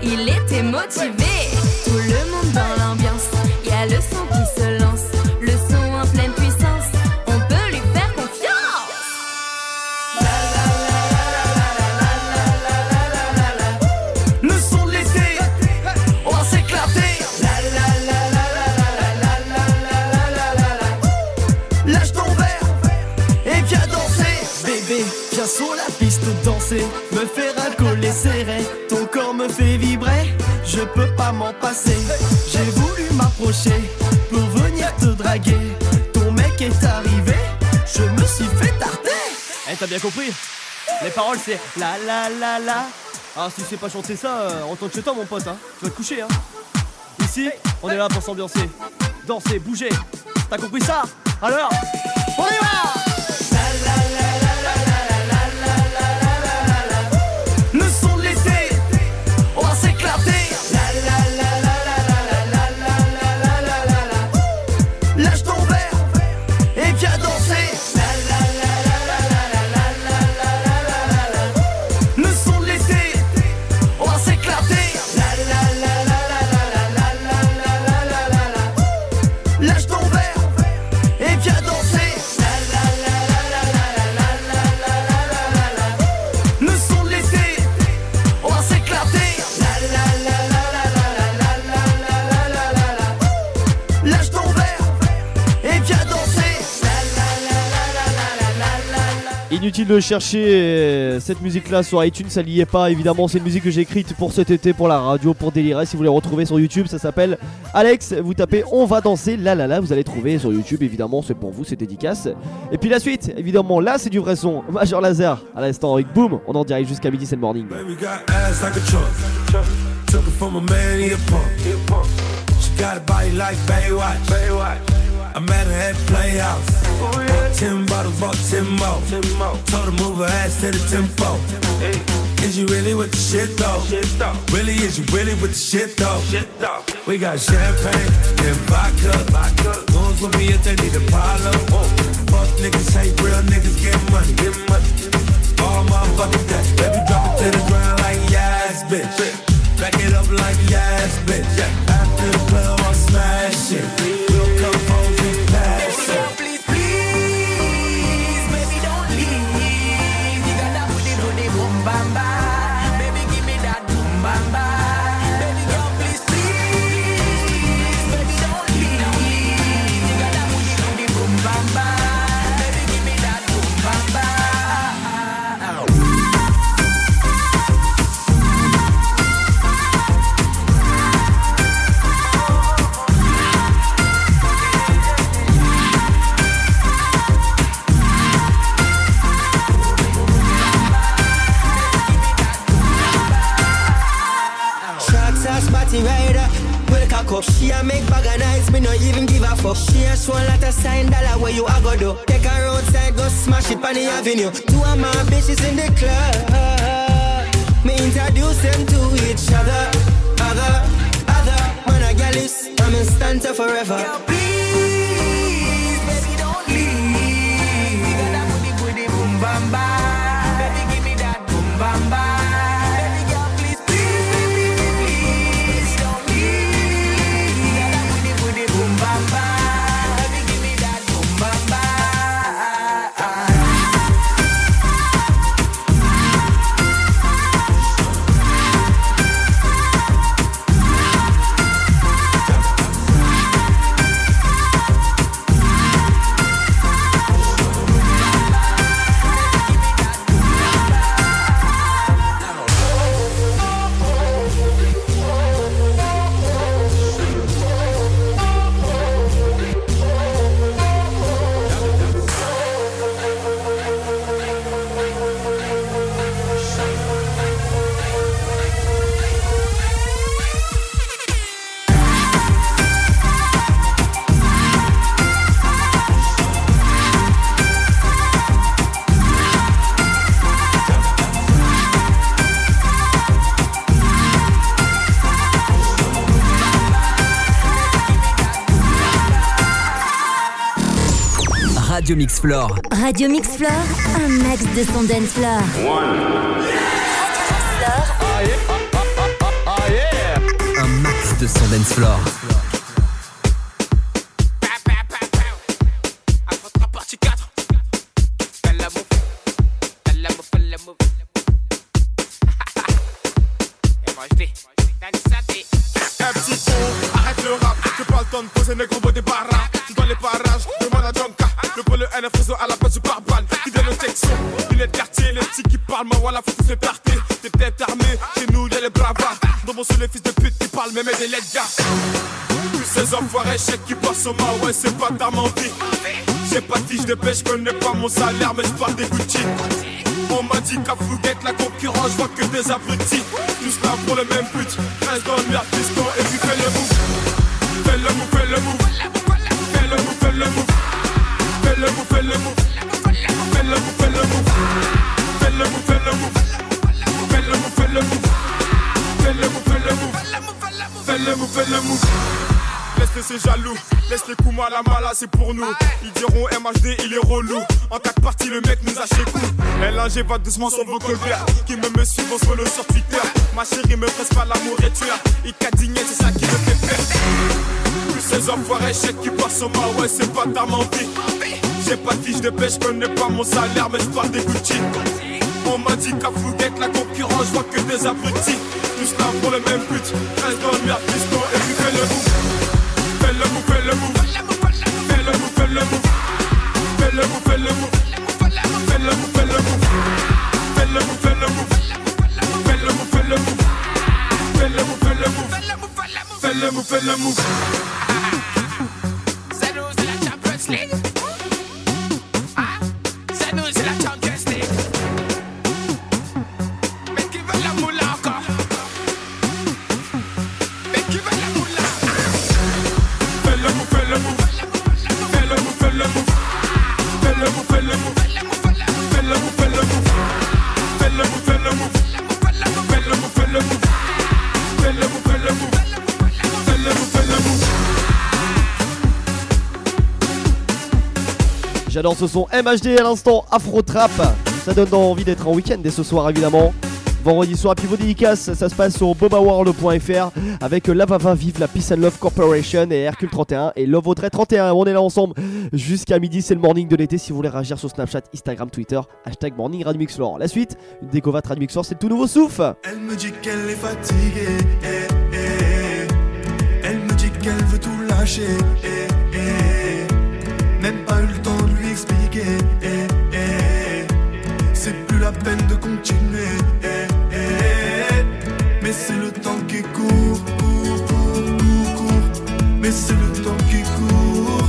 Il était motivé. Je peux pas m'en passer. J'ai voulu m'approcher pour venir te draguer. Ton mec est arrivé. Je me suis fait tarter. Eh, t'as bien compris Les paroles, c'est la la la la. Ah, si tu sais pas chanter ça, euh, retourne chez toi, mon pote, hein. Tu vas te coucher, hein. Ici, on est là pour s'ambiancer, danser, bouger. T'as compris ça? Alors, on y va Inutile de chercher euh, cette musique-là sur iTunes, ça n'y est pas. Évidemment, c'est une musique que j'ai écrite pour cet été, pour la radio, pour délirer. Si vous voulez retrouver sur YouTube, ça s'appelle Alex. Vous tapez On va danser, la la la, vous allez trouver sur YouTube. Évidemment, c'est pour vous, c'est dédicace. Et puis la suite, évidemment, là c'est du vrai son. Major Laser, à l'instant avec Boom. On en dirige jusqu'à midi, c'est le morning. Got a body like Baywatch. I met her at Playhouse. Bought ten bottles, bought ten more. Told her move her ass to the tempo. Is you really with the shit though? shit though? Really, is you really with the shit though? Shit though. We got champagne and vodka. Goons with me if they need a pile Fuck niggas, hate real niggas, get money. Get money. All motherfuckers that Baby drop it to the ground like yes, bitch Back it up like yes, bitch. After the club I'll smash it up. She a make bag of nights, me no even give a fuck. She a show lot of sign dollar where you a go do. Take her outside, go smash it on the avenue. Two of my bitches in the club. Me introduce them to each other. Other, other, man a gal is, I'm in stanza forever. Please, Radio Mix Floor. Radio Mix Floor, un max de son dance floor. Un max de son dance floor. Enfoirés chèques qui passent au mal, ouais, c'est pas ta mentie. J'ai pas de fiche de pêche, je connais pas mon salaire, mais je des Gucci. On m'a dit qu'à Fouguette, la concurrence, je vois que des abrutis. Tous là pour le même but, reste dans le merde, Jaloux, laisse les coups mal à mal, c'est pour nous. Ils diront MHD, il est relou. En quatre parties, le mec nous a chez coup. LNG va doucement sur vos colverts. Qui me me suivent, on se follow sur Twitter. Ma chérie me presse pas l'amour et tueur. Il cadigné, c'est ça qui me fait faire. Tous ces enfoirés chèques qui passent au mal, ouais, c'est pas ta menti. J'ai pas de fiche de pêche, connais pas mon salaire, mais je parle des Gucci. On m'a dit qu'à Fouguette, la concurrence, je vois que des abrutis. Tous là pour le même but, reste dans le merde, piston, et puis fais le move. Fais le fais le move. Salut, c'est la chapeau sling. J'adore ce son MHD à l'instant Afro Trap. Ça donne envie d'être en week-end dès ce soir évidemment. Vendredi soir, pivot dédicace, ça se passe sur bobaworld.fr avec Lavava Vive, la Peace and Love Corporation et Hercule 31 et Love Audrey 31. On est là ensemble jusqu'à midi, c'est le morning de l'été. Si vous voulez réagir sur Snapchat, Instagram, Twitter, hashtag morning Radio Mix Floor. La suite, une découverte Radio Mix Floor, c'est le tout nouveau souffle. Elle me dit qu'elle est fatiguée. eh, eh. Elle me dit qu'elle veut tout lâcher. eh. Même pas eu le temps de lui expliquer. eh, eh. C'est plus la peine de continuer. eh, eh. Mais c'est le temps qui court, court, court, court, court. Mais c'est le temps qui court.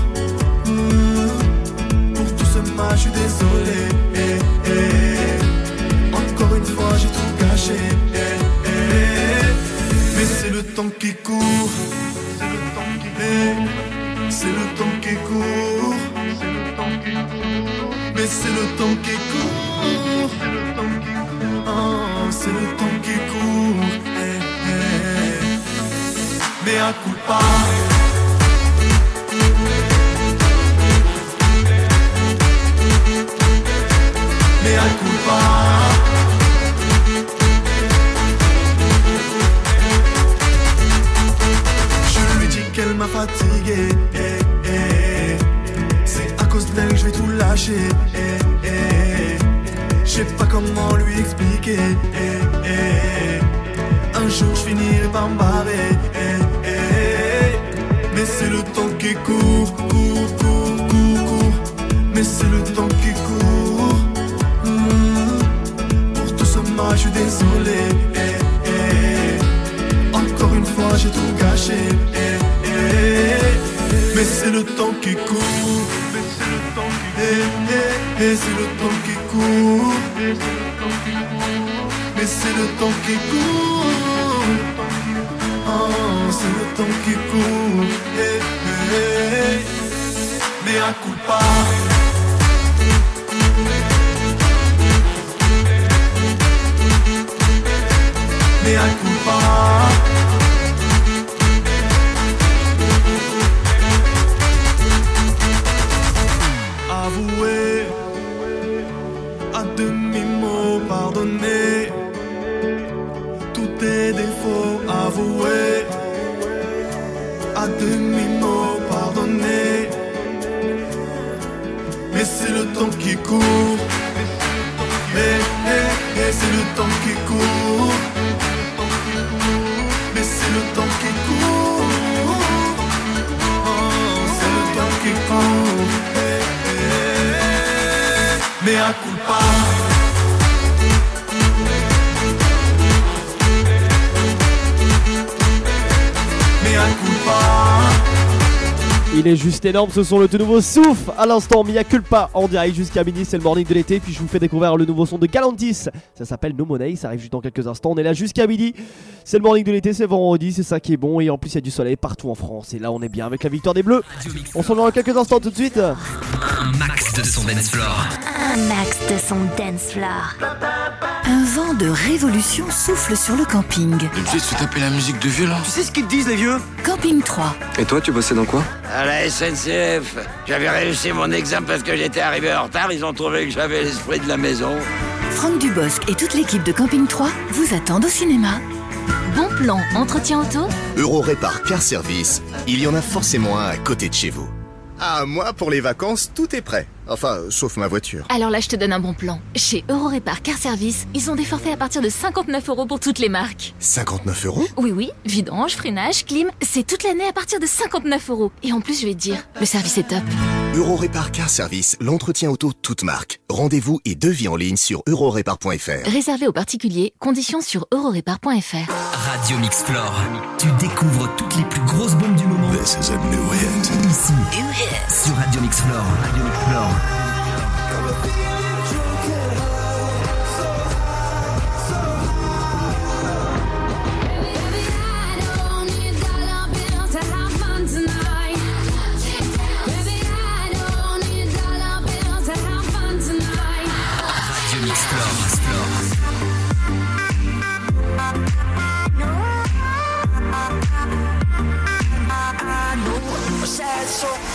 Pour tout ce mal, je suis désolé. eh, eh. Encore une fois, j'ai tout gâché. eh, eh. Mais c'est le temps qui court. C'est le temps qui court. C'est le temps qui court. C'est le temps qui court. C'est le temps qui court. Mais à coup pas. Je lui dis qu'elle m'a fatigué. Lâcher. eh, eh. Je sais pas comment lui expliquer. eh. Un jour je finirai par me. Mais c'est le temps qui court, court, court, court, court. Mais c'est le temps qui court. Mm. Pour tout ce mal, je suis désolé. Encore une fois, j'ai tout gâché. Mais c'est le temps qui court. Qui eh, eh, eh, c'est le temps qui court. Mais c'est le temps qui court. Oh, c'est le temps qui court. Mais à coup pas. Mais à Il est juste énorme, ce sont le tout nouveau Souf à l'instant, Mia Culpa en direct jusqu'à midi, c'est le morning de l'été. Puis je vous fais découvrir le nouveau son de Galantis, ça s'appelle No Money, ça arrive juste dans quelques instants. On est là jusqu'à midi, c'est le morning de l'été, c'est vendredi, c'est ça qui est bon. Et en plus, il y a du soleil partout en France. Et là, on est bien avec la victoire des Bleus. On s'en va dans quelques instants tout de suite. Un max de son dance floor. Un max de son dance floor. Un vent de révolution souffle sur le camping. Tu te fais taper la musique de vieux là Tu sais ce qu'ils te disent, les vieux? Camping 3. Et toi, tu bossais dans quoi? À la SNCF. J'avais réussi mon examen parce que j'étais arrivé en retard. Ils ont trouvé que j'avais l'esprit de la maison. Franck Dubosc et toute l'équipe de Camping 3 vous attendent au cinéma. Bon plan, entretien auto? Eurorépar Car Service, il y en a forcément un à côté de chez vous. Ah, moi, pour les vacances, tout est prêt. Enfin, sauf ma voiture. Alors là, je te donne un bon plan. Chez Eurorépar Car Service, ils ont des forfaits à partir de 59 euros pour toutes les marques. 59 euros? Oui, oui, vidange, freinage, clim, c'est toute l'année à partir de 59 euros. Et en plus, je vais te dire, le service est top. Eurorépar Car Service, l'entretien auto toute marque. Rendez-vous et devis en ligne sur eurorépar.fr. Réservé aux particuliers, conditions sur eurorépar.fr. Radio Mix Floor. Tu découvres toutes les plus grosses bombes du moment. This is a new hit. Ici, sur Radio Mix Floor. Radio Mix Floor. Radio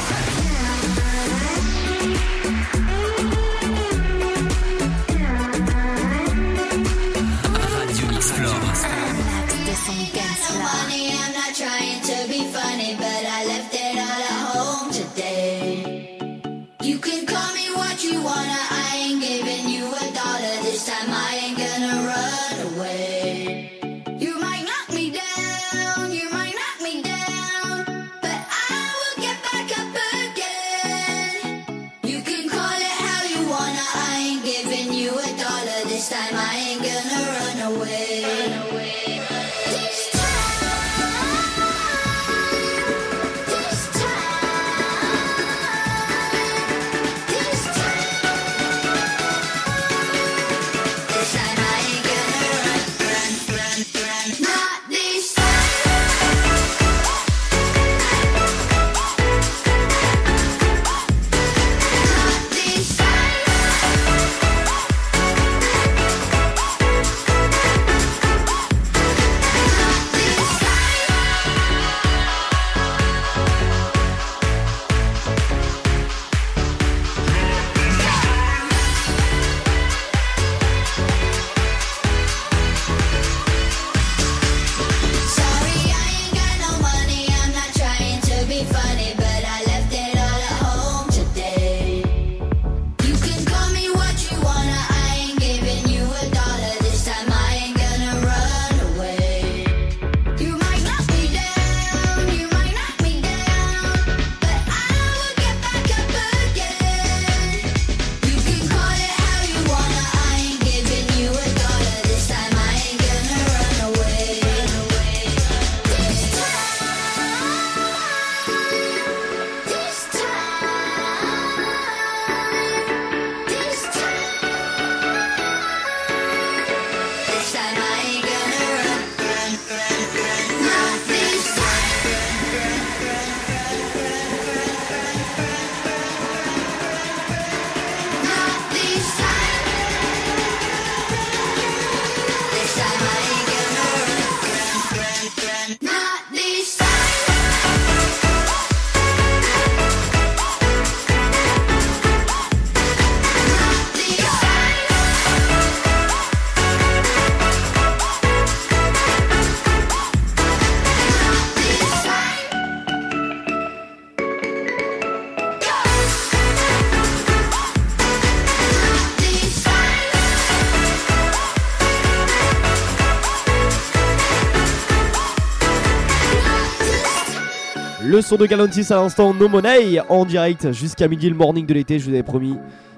Le son de Galantis à l'instant, No Money en direct jusqu'à midi, le morning de l'été, je vous avais promis.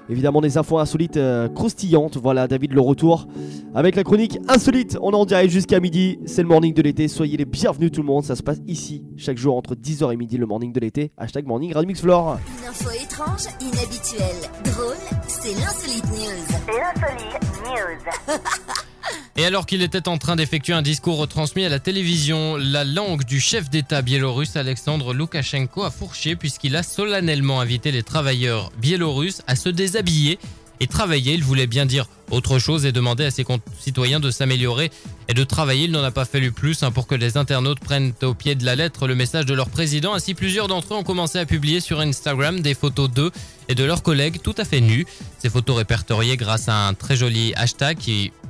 Évidemment, des infos insolites euh, croustillantes. Voilà, David, le retour avec la chronique insolite. On est en direct jusqu'à midi. C'est le morning de l'été. Soyez les bienvenus, tout le monde. Ça se passe ici, chaque jour entre 10h et midi, le morning de l'été. Hashtag morning, Radio Mix Floor. Une info étrange, inhabituelle, drôle, c'est l'insolite news. L'insolite news. Et alors qu'il était en train d'effectuer un discours retransmis à la télévision, la langue du chef d'État biélorusse Alexandre Loukachenko a fourché puisqu'il a solennellement invité les travailleurs biélorusses à se déshabiller et travailler. Il voulait bien dire autre chose et demander à ses concitoyens de s'améliorer et de travailler. Il n'en a pas fallu plus hein, pour que les internautes prennent au pied de la lettre le message de leur président. Ainsi, plusieurs d'entre eux ont commencé à publier sur Instagram des photos d'eux et de leurs collègues tout à fait nus. Ces photos répertoriées grâce à un très joli hashtag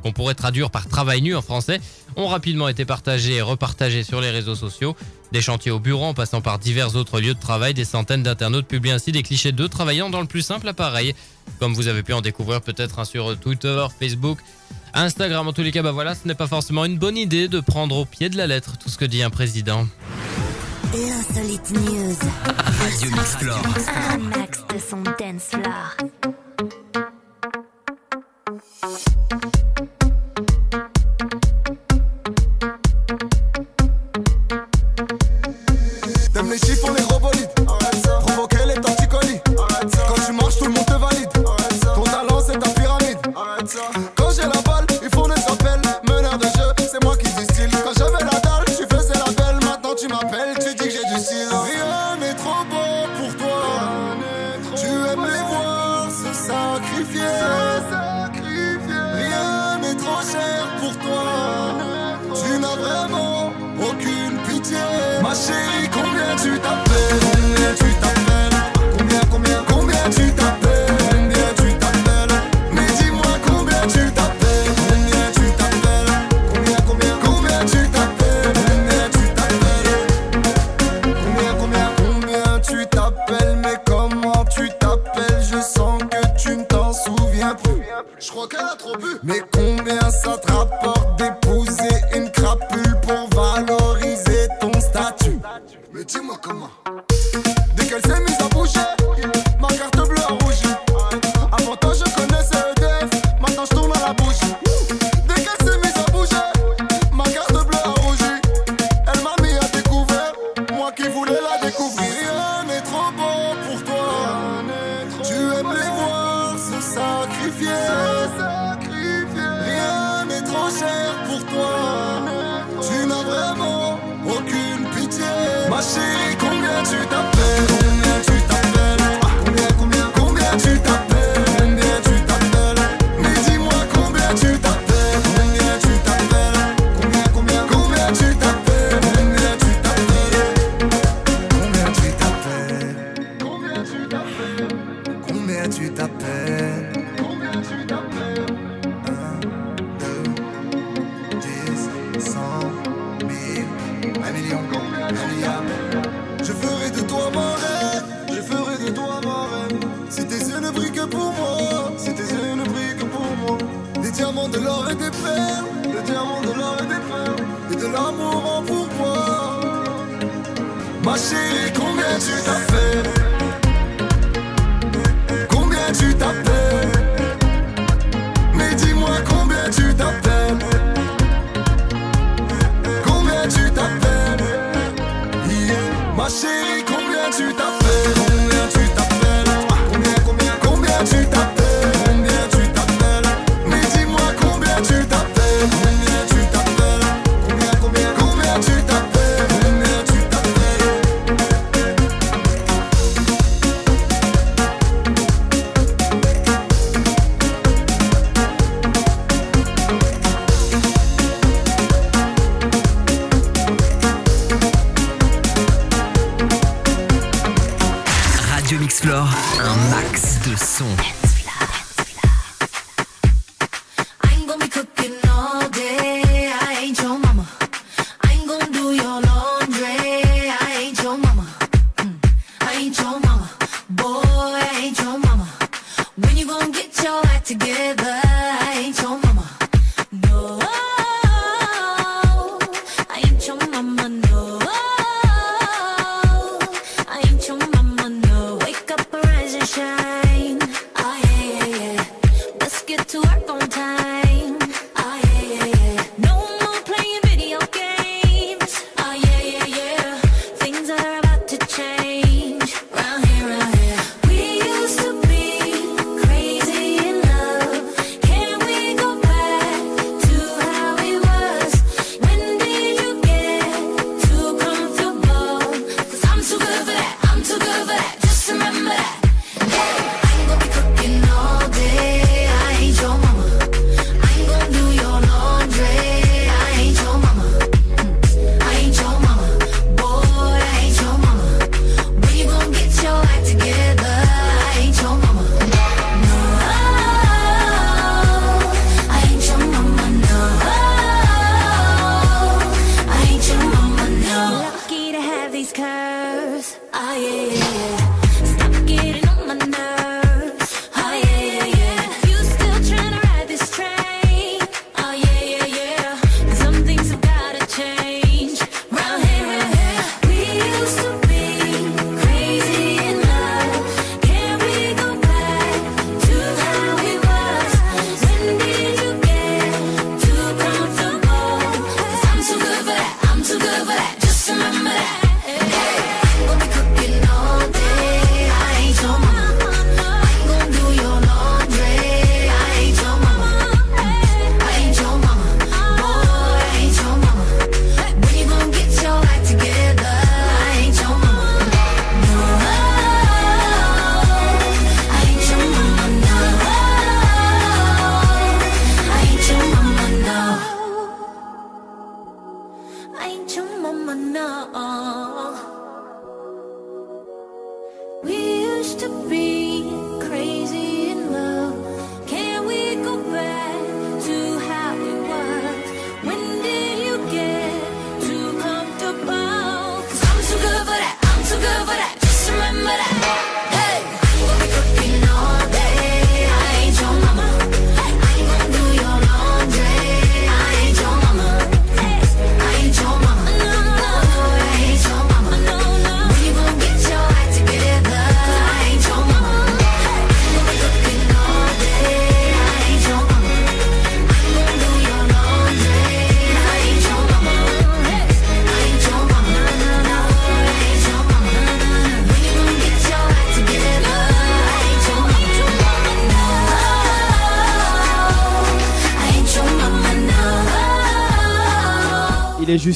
qu'on pourrait traduire par travail nu en français, ont rapidement été partagées et repartagées sur les réseaux sociaux. Des chantiers au bureau en passant par divers autres lieux de travail, des centaines d'internautes publient ainsi des clichés d'eux travaillant dans le plus simple appareil, comme vous avez pu en découvrir peut-être hein, sur Twitter, Facebook, Instagram. En tous les cas, bah voilà, ce n'est pas forcément une bonne idée de prendre au pied de la lettre tout ce que dit un président. L'insolite news. Radio Mix Floor. Un max de son dance floor. Mais combien ça te rapporte Floor, un max de son.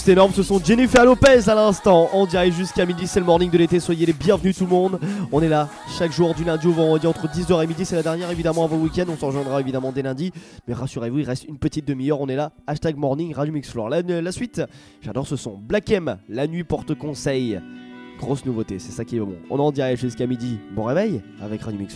Juste énorme, ce sont Jennifer Lopez à l'instant. En direct jusqu'à midi, c'est le morning de l'été. Soyez les bienvenus tout le monde. On est là chaque jour du lundi au vendredi entre 10h et midi. C'est la dernière évidemment avant le week-end. On s'en rejoindra évidemment dès lundi. Mais rassurez-vous, il reste une petite demi-heure. On est là. Hashtag morning Radio Mix Floor. La, suite, j'adore ce son. Black M, la nuit porte conseil. Grosse nouveauté, c'est ça qui est bon. On en direct jusqu'à midi. Bon réveil avec Radio Mix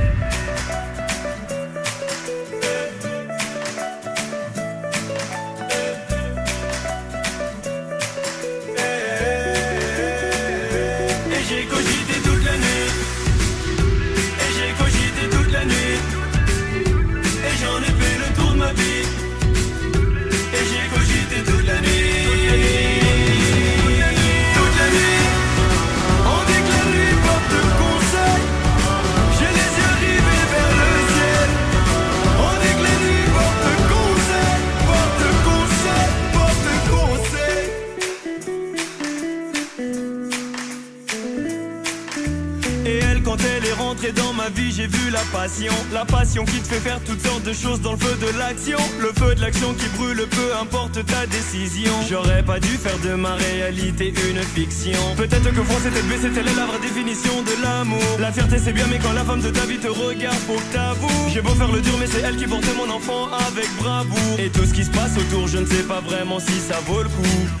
Pas dû faire de ma réalité une fiction. Peut-être que froncer tête baissée, telle est la vraie définition de l'amour. La fierté, c'est bien, mais quand la femme de ta vie te regarde, faut que t'avoues. J'ai beau faire le dur, mais c'est elle qui porte mon enfant avec bravoure. Et tout ce qui se passe autour, je ne sais pas vraiment si ça vaut le coup.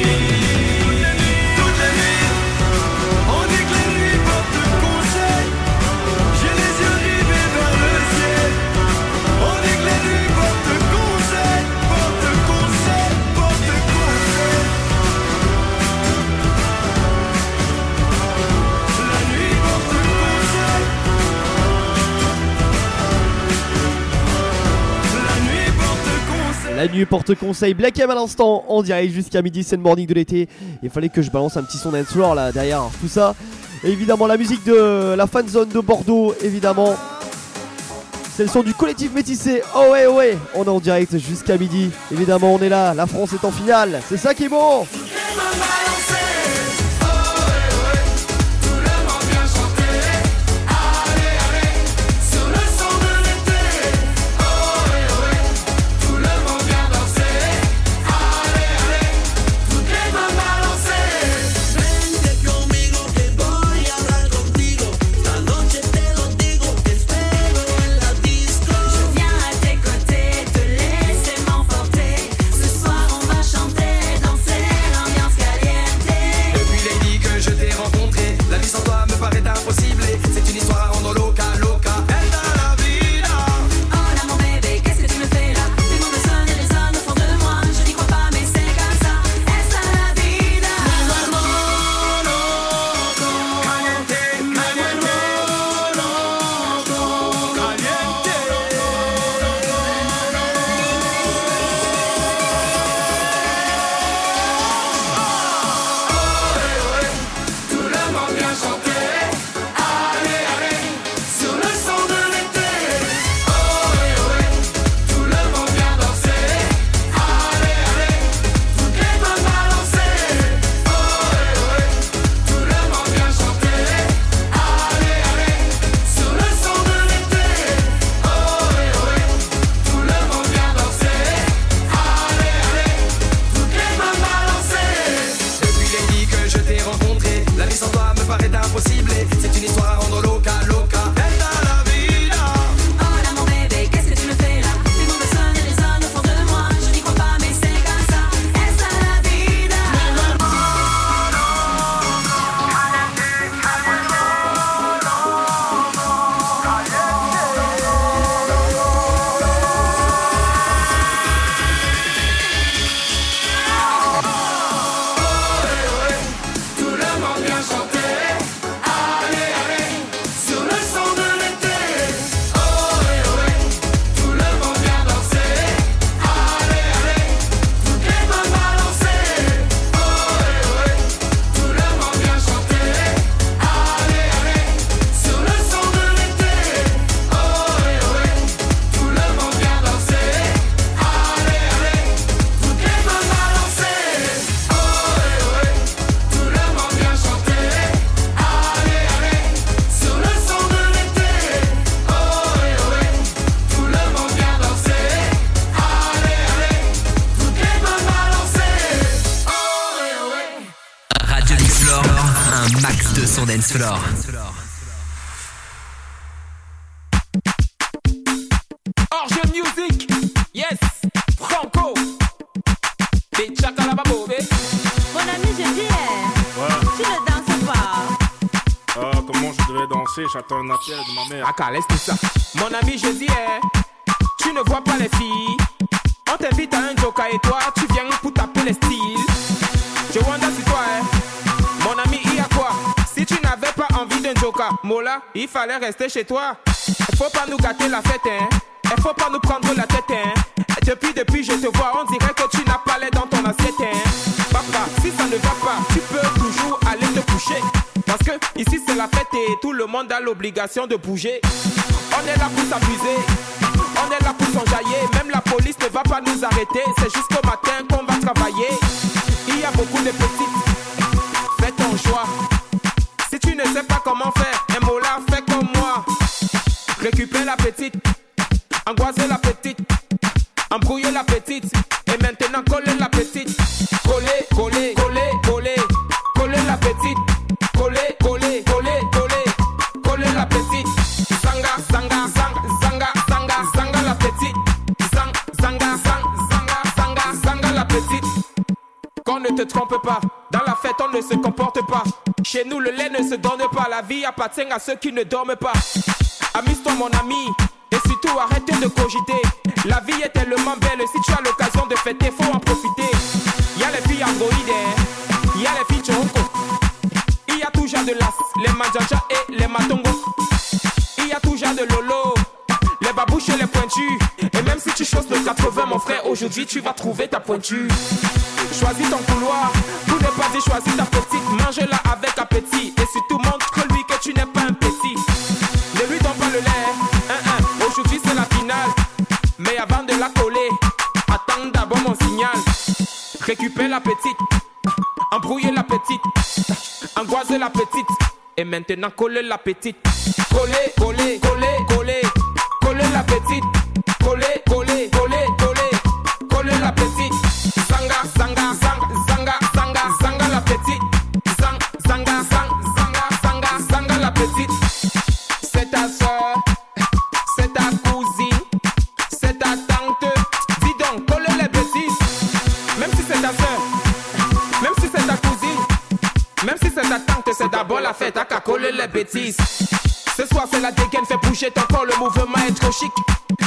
La nuit porte conseil, Black M à l'instant, en direct jusqu'à midi, c'est le morning de l'été. Il fallait que je balance un petit son dance floor là derrière tout ça. Et évidemment la musique de la fan zone de Bordeaux, évidemment. C'est le son du collectif métissé. Oh ouais, oh ouais, on est en direct jusqu'à midi. Évidemment, on est là, la France est en finale. C'est ça qui est bon. Mon ami, je dis, eh, tu ne vois pas les filles. On t'invite à un joker et toi, tu viens pour taper les styles. Je wonder si toi, eh, mon ami, il y a quoi? Si tu n'avais pas envie d'un joker, Mola, il fallait rester chez toi. De bouger. Appartient à ceux qui ne dorment pas. Amuse-toi mon ami, et surtout arrête de cogiter. La vie est tellement belle, si tu as l'occasion de fêter, faut en profiter. Y a les filles androïdes, hein. y a les filles choroko. Il y a genre de las, les manjaja et les matongos. Il y a genre de lolo, les babouches et les pointus. Et même si tu choses le 80, mon frère, aujourd'hui tu vas trouver ta pointure. Et maintenant coller la petite. Coller, coller, coller, Ce soir c'est la dégaine, fais bouger ton corps, le mouvement est trop chic.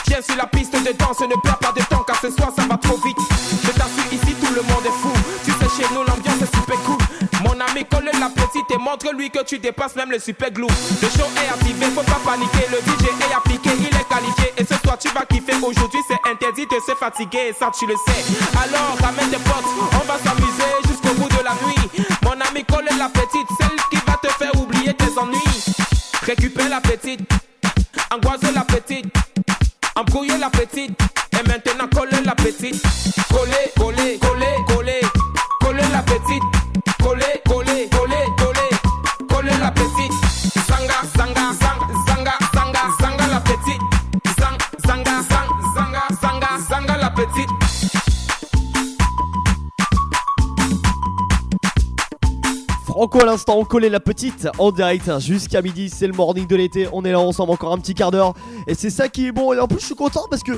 Viens sur la piste de danse, ne perds pas de temps car ce soir ça va trop vite. Je t'assure ici tout le monde est fou. Tu sais chez nous l'ambiance est super cool. Mon ami colle la petite et montre-lui que tu dépasses même le super glue. Le show est activé, faut pas paniquer. Le DJ est appliqué, il est qualifié. Et ce soir tu vas kiffer. Aujourd'hui c'est interdit de se fatiguer, ça tu le sais. Alors ramène tes potes, on va s'amuser jusqu'au bout de la nuit. Mon ami colle la petite, Récupère la petite, angoisse la petite, embrouiller la petite, et maintenant coller la petite. À l'instant, coller la petite en direct jusqu'à midi, c'est le morning de l'été, on est là ensemble encore un petit quart d'heure. Et c'est ça qui est bon. Et en plus je suis content parce que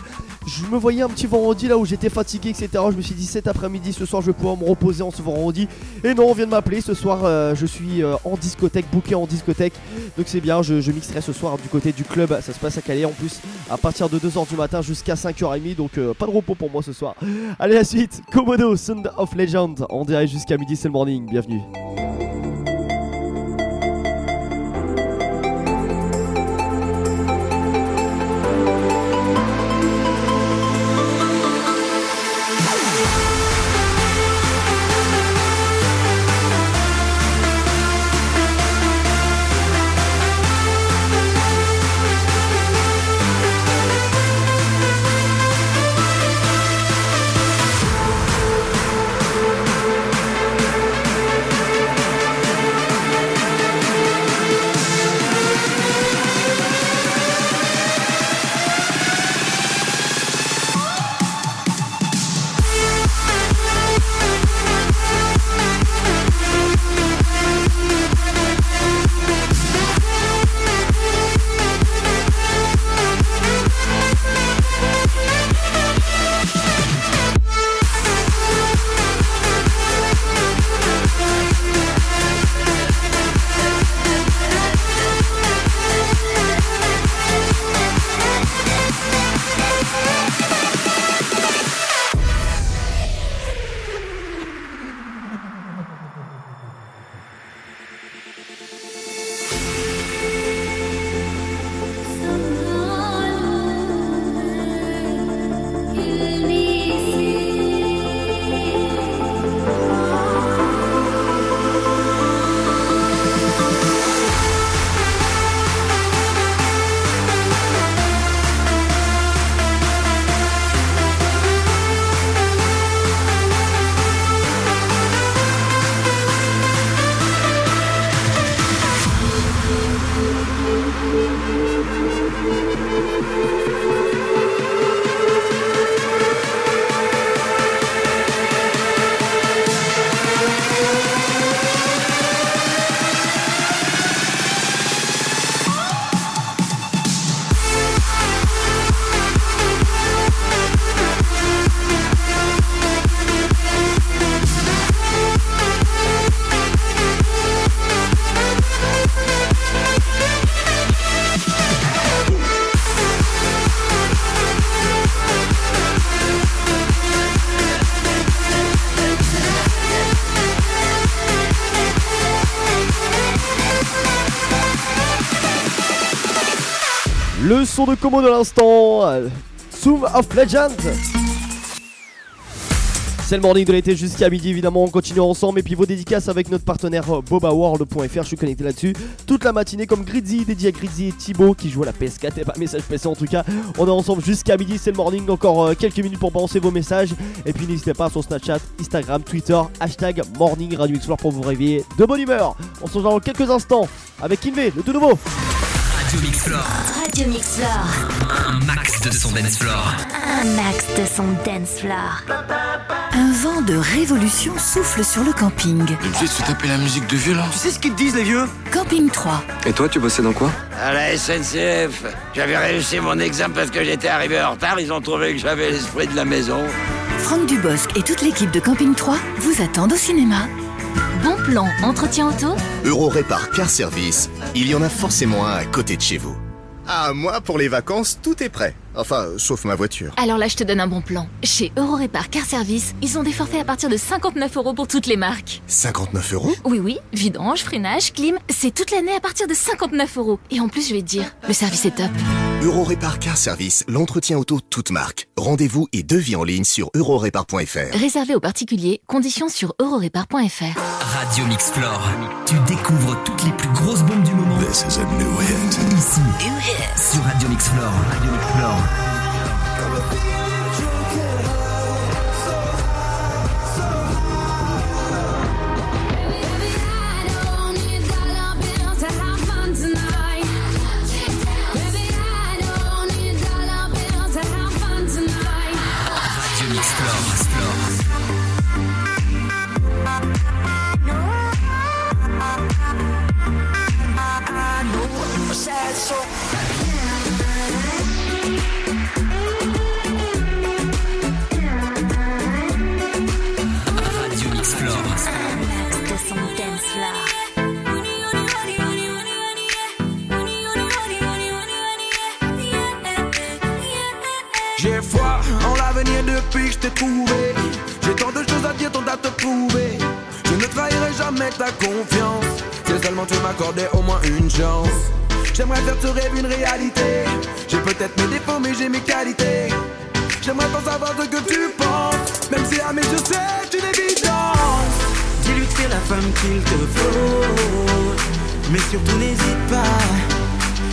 je me voyais un petit vendredi là où j'étais fatigué etc. Je me suis dit cet après-midi ce soir je vais pouvoir me reposer en ce vendredi. Et non on vient de m'appeler. Ce soir euh, je suis euh, en discothèque, booké en discothèque. Donc c'est bien, je, je mixerai ce soir du côté du club, ça se passe à Calais en plus à partir de 2h du matin jusqu'à 5h30 donc euh, pas de repos pour moi ce soir. Allez la suite, Komodo, Sound of Legend en direct jusqu'à midi. C'est le morning, bienvenue. Son de Como de l'instant, Zoom of Legends. C'est le morning de l'été jusqu'à midi évidemment, on continue ensemble. Et puis vos dédicaces avec notre partenaire euh, bobaworld.fr, je suis connecté là-dessus. Toute la matinée comme Gridzy, dédié à Gridzy et Thibaut qui joue à la PS4 et pas message PC en tout cas. On est ensemble jusqu'à midi, c'est le morning, encore euh, quelques minutes pour balancer vos messages. Et puis n'hésitez pas sur Snapchat, Instagram, Twitter, hashtag morning Radio Explore pour vous réveiller de bonne humeur. On se rejoint dans quelques instants avec Invé, le tout nouveau. Radio Mixfloor. Radio Mixlore. Un max de son dance floor. Un max de son dance floor. Un vent de révolution souffle sur le camping. Je vais se taper la musique de violon. Tu sais ce qu'ils te disent, les vieux? Camping 3. Et toi, tu bossais dans quoi? À la SNCF. J'avais réussi mon examen parce que j'étais arrivé en retard. Ils ont trouvé que j'avais l'esprit de la maison. Franck Dubosc et toute l'équipe de Camping 3 vous attendent au cinéma. Bon plan, entretien auto Euro Répar Car Service, il y en a forcément un à côté de chez vous. Ah, moi, pour les vacances, tout est prêt. Enfin, sauf ma voiture. Alors là, je te donne un bon plan. Chez Eurorépar Car Service, ils ont des forfaits à partir de 59 euros pour toutes les marques. 59 euros? Oui, oui, vidange, freinage, clim, c'est toute l'année à partir de 59 euros. Et en plus, je vais te dire, le service est top. Euro Répar Car Service, l'entretien auto toute marque. Rendez-vous et devis en ligne sur eurorépar.fr. Réservé aux particuliers, conditions sur eurorépar.fr. Radio Mixfloor. Tu découvres toutes les plus grosses bombes du moment. This is a new hit. Ici. Sur Radio Mixfloor. Radio. J'ai foi en l'avenir depuis que je t'ai trouvé. J'ai tant de choses à dire, tant à te prouver. Je ne trahirai jamais ta confiance. Si seulement tu m'accordais au moins une chance. J'aimerais faire ce rêve une réalité. J'ai peut-être mes défauts, mais j'ai mes qualités. J'aimerais pas savoir ce que tu penses. Même si à mes yeux c'est une évidence. Dis-lui la femme qu'il te faut. Mais surtout n'hésite pas.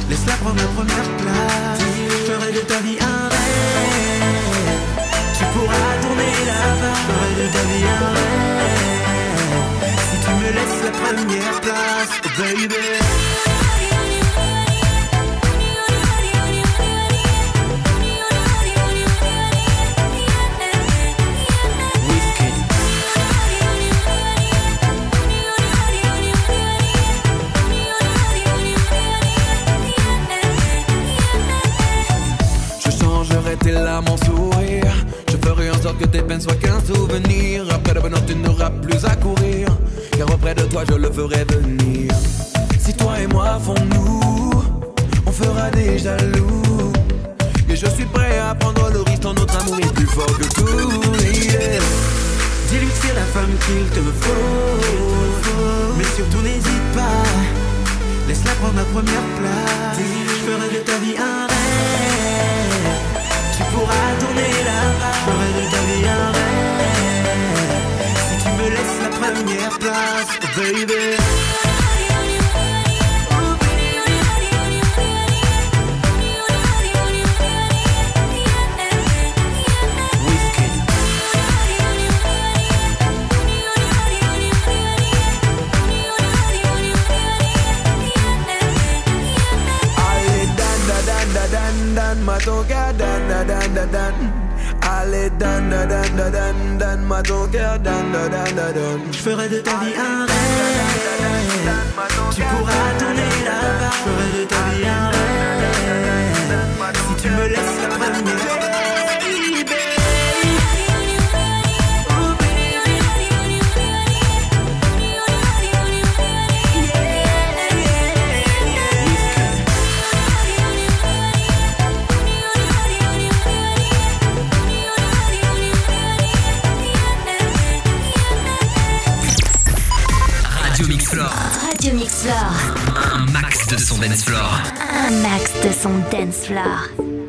Laisse-la prendre la première place. Je ferai de ta vie un rêve. Tu pourras tourner là-bas. Je ferai de ta vie un rêve. Si tu me laisses la première place, oh baby. Que tes peines soient qu'un souvenir. Après le bonheur, tu n'auras plus à courir. Car auprès de toi, je le ferai venir. Si toi et moi font-nous, on fera des jaloux. Et je suis prêt à prendre le risque, ton notre amour est plus fort que tout. yeah. Dis-lui c'est la femme qu'il te faut. Mais surtout n'hésite pas. Laisse-la prendre la première place. Je ferai de ta vie un rêve. Tu pourras tourner là-bas. Je ferai de ta vie un rêve. Si tu me laisses la première place, oh baby. Allez, dan, da, dan, da, dan, dan, ma ton cœur, dan, da, dan, da, dan. Allez, dan, da, dan, da, dan, dan, ma ton cœur, dan, da, dan, da, dan. Je ferai de ta vie un rêve. Tu pourras tourner là-bas. Je ferai de ta vie un rêve. Si tu me laisses la première. Un max de son dance floor. Un max de son dance floor.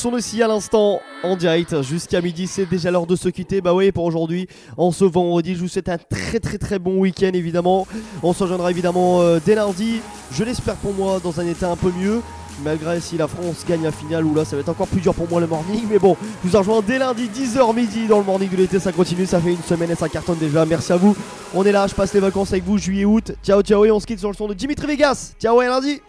sont le si à l'instant en direct jusqu'à midi. C'est déjà l'heure de se quitter. Bah oui, pour aujourd'hui, en ce vendredi, je vous souhaite un très très très bon week-end évidemment. On se rejoindra évidemment euh, dès lundi. Je l'espère pour moi dans un état un peu mieux. Malgré si la France gagne la finale, ou là ça va être encore plus dur pour moi le morning. Mais bon, je vous rejoins dès lundi 10h midi dans le morning de l'été. Ça continue, ça fait une semaine et ça cartonne déjà. Merci à vous. On est là, je passe les vacances avec vous, juillet, août. Ciao, ciao, et on se quitte sur le son de Dimitri Vegas. Ciao, et lundi.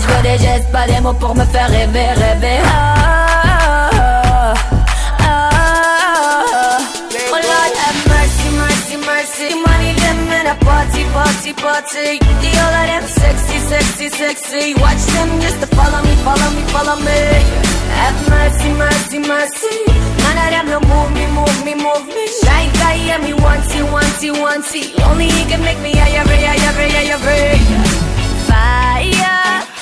Je veux des gestes, pas des mots pour me faire rêver, rêver. Ah, ah, ah. Oh Lord, have mercy, mercy, mercy. Money them in a party, party, party. The all of sexy, sexy, sexy. Watch them just to follow me, follow me, follow me. Have mercy, mercy, mercy. None of them no move me, move me, move me. Like I hear me once, once, once. Only he can make me higher, higher, higher, higher.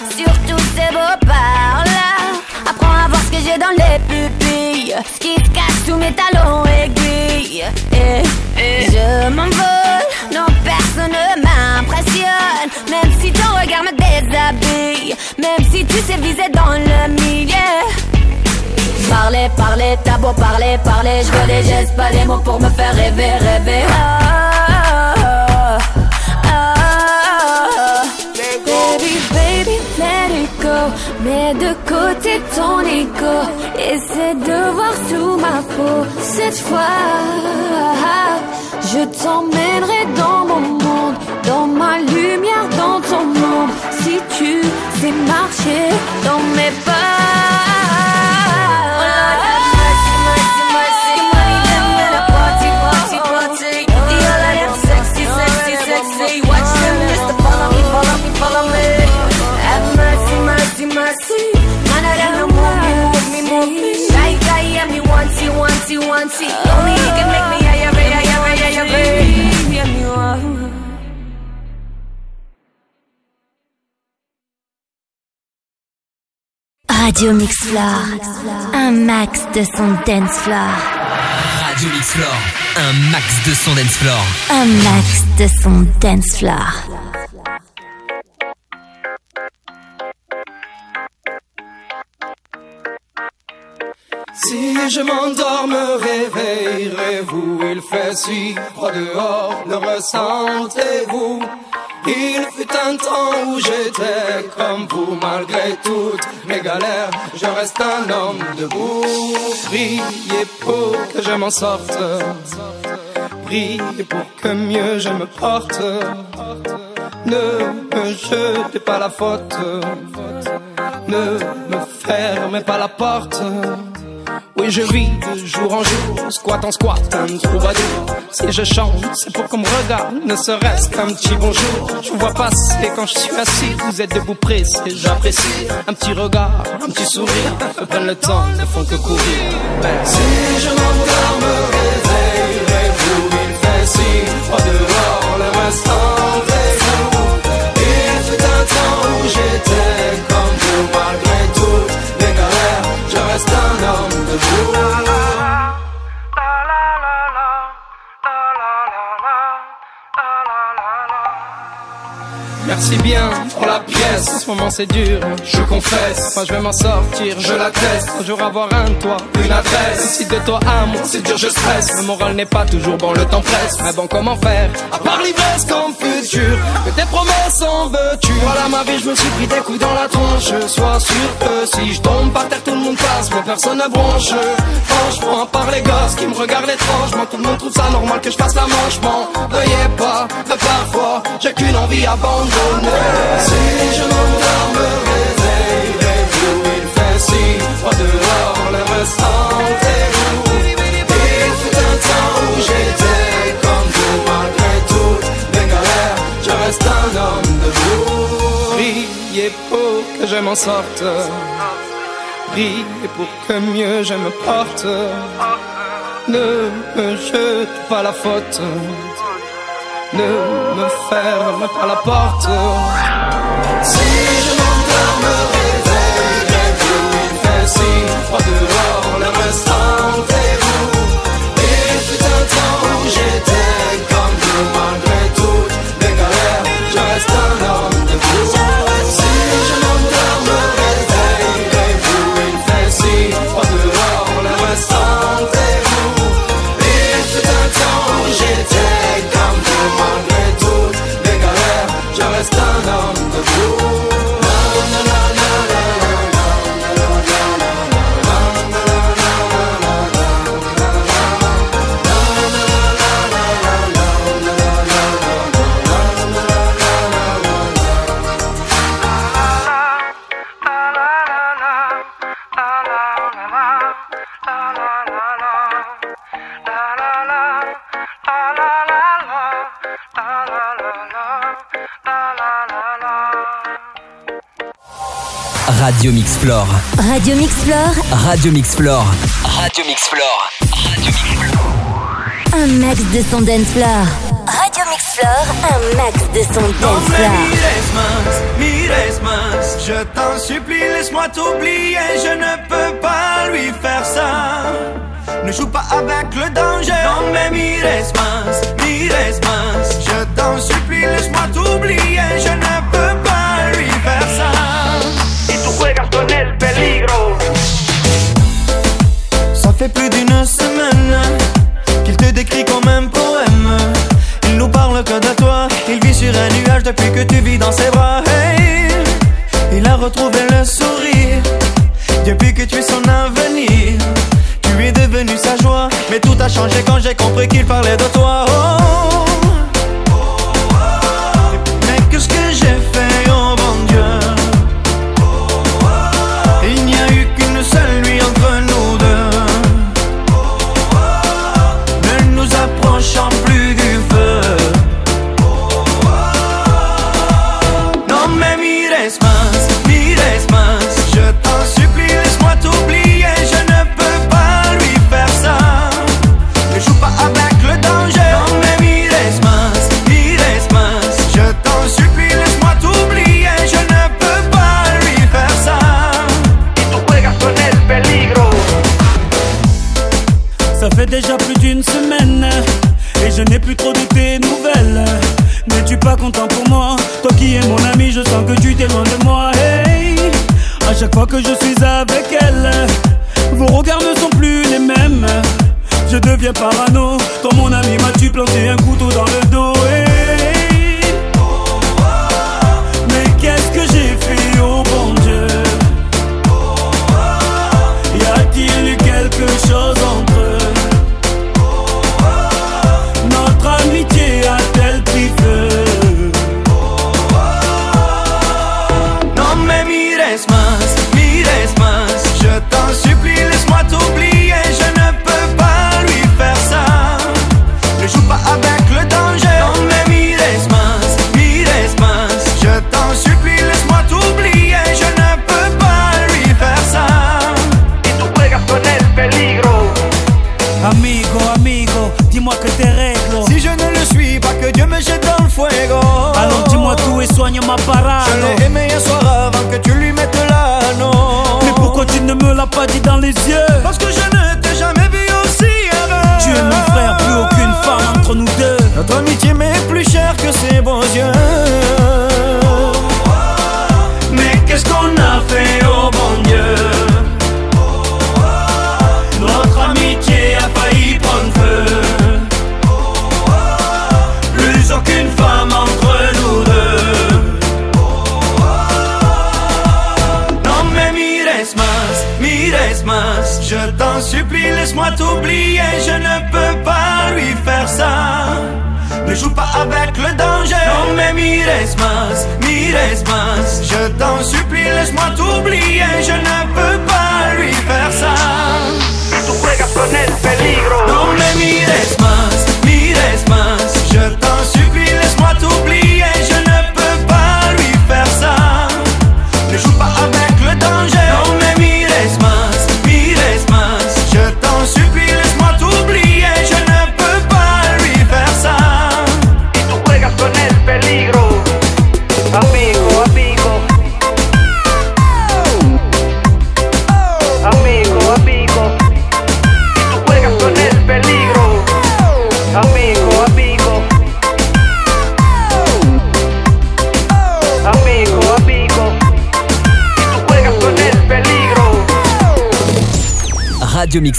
Fire sur tous ces beaux par-là. Apprends à voir ce que j'ai dans les pupilles. Ce qui se cache sous mes talons aiguilles. Et, je m'envole, non personne ne m'impressionne. Même si ton regard me déshabille. Même si tu sais viser dans le milieu. Parler, parler, t'as beau parler, parler. Je veux des gestes, pas des mots pour me faire rêver, rêver. Ah, Mets de côté ton ego. Essaie de voir sous ma peau. Cette fois, je t'emmènerai dans mon monde. Dans ma lumière, dans ton ombre. Si tu sais marcher dans mes Radio Mix Floor. Un max de son dance floor. Radio Mix Floor, un max de son dance floor. Un max de son dance floor. Si je m'endors, me réveillerez-vous Il fait si froid dehors, le ressentez-vous? Il fut un temps où j'étais comme vous Malgré toutes mes galères, je reste un homme debout. Priez pour que je m'en sorte. Priez pour que mieux je me porte. Ne me jetez pas la faute. Ne me fermez pas la porte oui, je vis de jour en jour, squat en squat, un troubadour. Si je chante, c'est pour qu'on me regarde, ne serait-ce qu'un petit bonjour. Je vous vois passer quand je suis assis, vous êtes debout pressé, j'apprécie. Un petit regard, un petit sourire, me prennent le temps, ne font que courir. Si je m'endors, me réveillerez-vous, il fait si froid dehors, le est vous. Il fut un temps où j'étais comme vous, un Merci bien pour la pièce. En ce moment c'est dur, je confesse. Moi je vais m'en sortir, je l'atteste. Un jour avoir un toit, une adresse. Si de toi à moi c'est dur, je stresse. Le moral n'est pas toujours bon, le temps presse. Mais bon, comment faire? À part l'ivresse comme futur, que tes promesses en veux-tu? Voilà ma vie, je me suis pris des coups dans la tronche. Sois sûr que si je tombe par terre, tout le monde passe, mais personne ne bronche. Franchement, à part les gosses qui me regardent étrangement, tout le monde trouve ça normal que je fasse la manche. M'en veuillez pas, de parfois, j'ai qu'une envie abandonnée. Si je m'endors, me réveillerez-vous Il fait si froid dehors, le restant est vous Il fut un temps où j'étais comme vous Malgré toutes mes galères, je reste un homme debout Priez pour que je m'en sorte. Priez pour que mieux je me porte. Ne me jete pas la faute ne me ferme pas la porte. Radio Mixplore. Radio Mixplore. Radio Mixplore. Radio Mixplore. Radio Mixplore. Un max de son dance floor. Radio Mixplore, un max de son dance floor. Non mais m'y laisse mince. Je t'en supplie, laisse-moi t'oublier. Je ne peux pas lui faire ça. Ne joue pas avec le danger. Non mais m'y laisse. Je t'en supplie, laisse-moi t'oublier. Je ne peux Ça fait plus d'une semaine qu'il te décrit comme un poème. Il nous parle que de toi, il vit sur un nuage depuis que tu vis dans ses bras. Il a retrouvé le sourire depuis que tu es son avenir. Tu es devenu sa joie, mais tout a changé quand j'ai compris qu'il parlait de toi. Oh,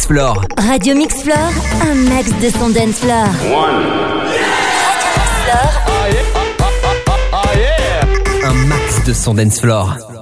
Radio Mix Floor, un max de son dance floor. One. Radio Mix Floor. Ah, un max de son dance floor.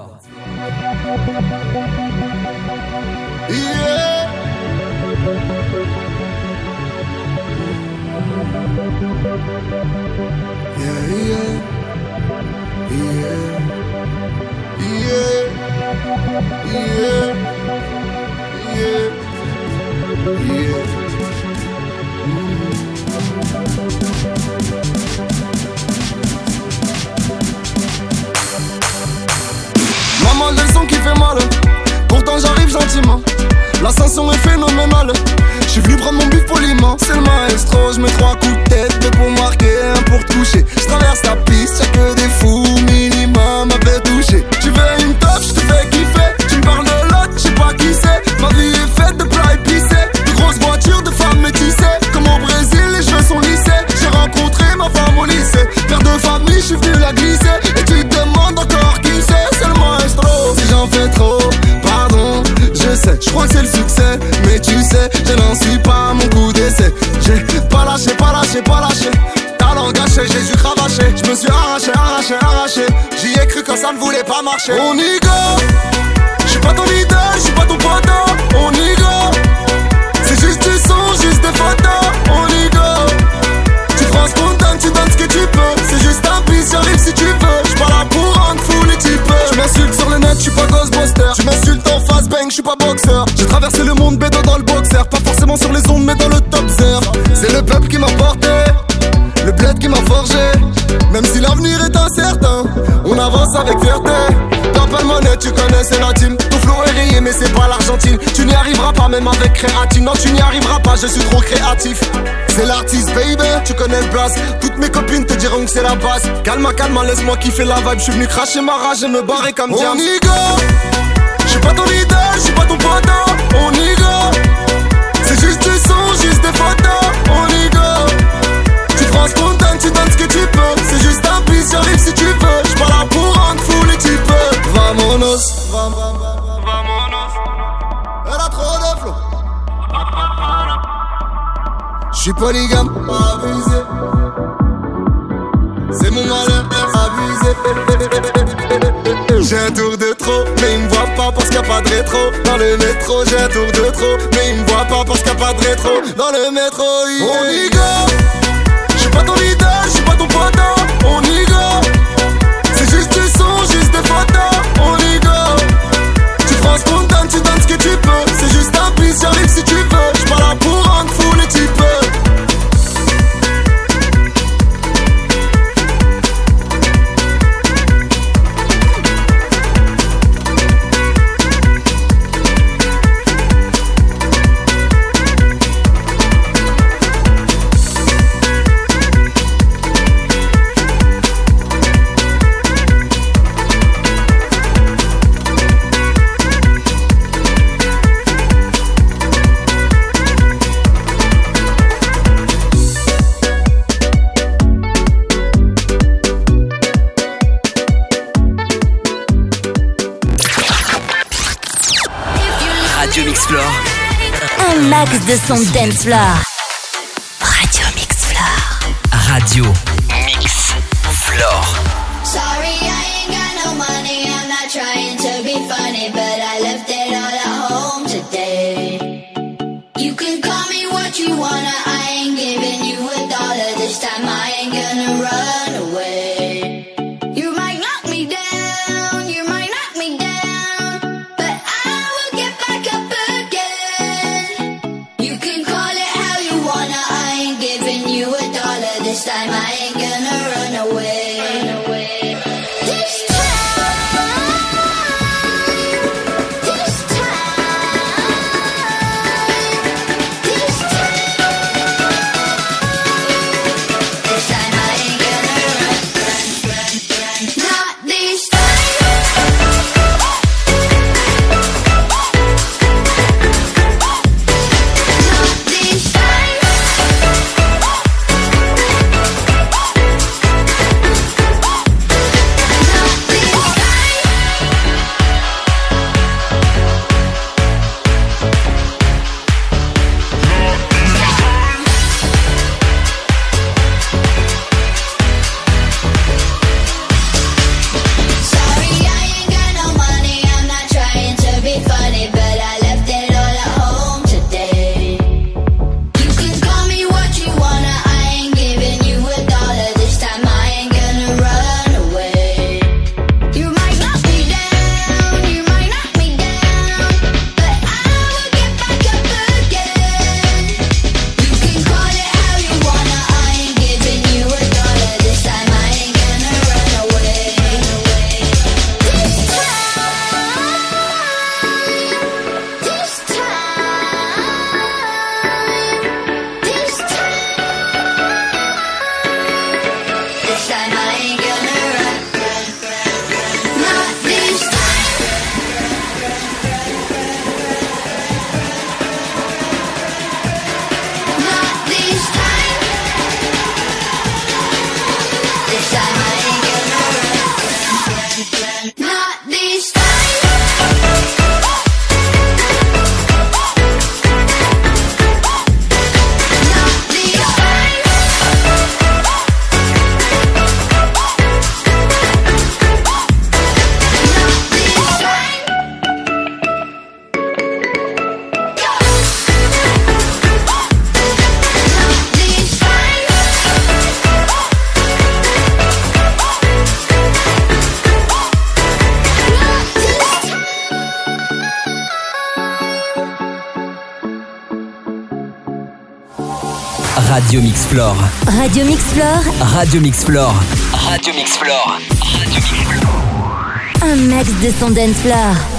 Son est phénoménal. J'ai venu prendre mon bif poliment, c'est le maestro. Je mets trois coups de tête, deux pour marquer, un pour toucher. Je traverse la piste, y'a que des fous, minimum à fait toucher. Tu veux une top, je te fais kiffer. Tu me parles de l'autre, je sais pas qui c'est. Ma vie est faite de plats épicés, de grosses voitures, de femmes métissées. Comme au Brésil, les cheveux sont lissés. J'ai rencontré ma femme au lycée. Père de famille, je suis venu la glisser. Crois que c'est le succès. Mais tu sais, je n'en suis pas à mon coup d'essai. J'ai pas lâché, pas lâché, pas lâché. Talent gâché, Jésus cravaché. Je me suis arraché, arraché, arraché. J'y ai cru quand ça ne voulait pas marcher. Traversé le monde bédo dans le boxer. Pas forcément sur les ondes, mais dans le top zero. C'est le peuple qui m'a porté, le bled qui m'a forgé. Même si l'avenir est incertain, on avance avec fierté. T'as pas le monnaie, tu connais, c'est la team. Ton flow est rayé, mais c'est pas l'Argentine. Tu n'y arriveras pas, même avec créatine. Non, tu n'y arriveras pas, je suis trop créatif. C'est l'artiste, baby, tu connais le blast. Toutes mes copines te diront que c'est la base. Calme, calme, laisse-moi kiffer la vibe. Je suis venu cracher ma rage et me barrer comme On James. y Je suis pas ton leader, pas ton poteau. On y go. C'est juste du son, juste des photos. On y go. Tu prends spontané, tu donnes ce que tu peux. C'est juste un bis, j'arrive si tu veux. J'suis pas là pour rendre fou les types. Vamonos. Vam- vam- vam- Vamonos. Elle a trop de flow. J'suis polygame, abusé. C'est mon malheur, abusé. J'ai un tour de trop, mais il me voit pas parce qu'il a pas de rétro. Dans le métro, j'ai un tour de trop, mais il me voit pas parce qu'il a pas de rétro. Dans le métro, yeah. on y go. De son dance floor. Radio Mix Floor. Radio Radio Mix Floor. Radio Mix Floor, Radio Mix Floor. Radio Mix Floor. un max de son dance floor.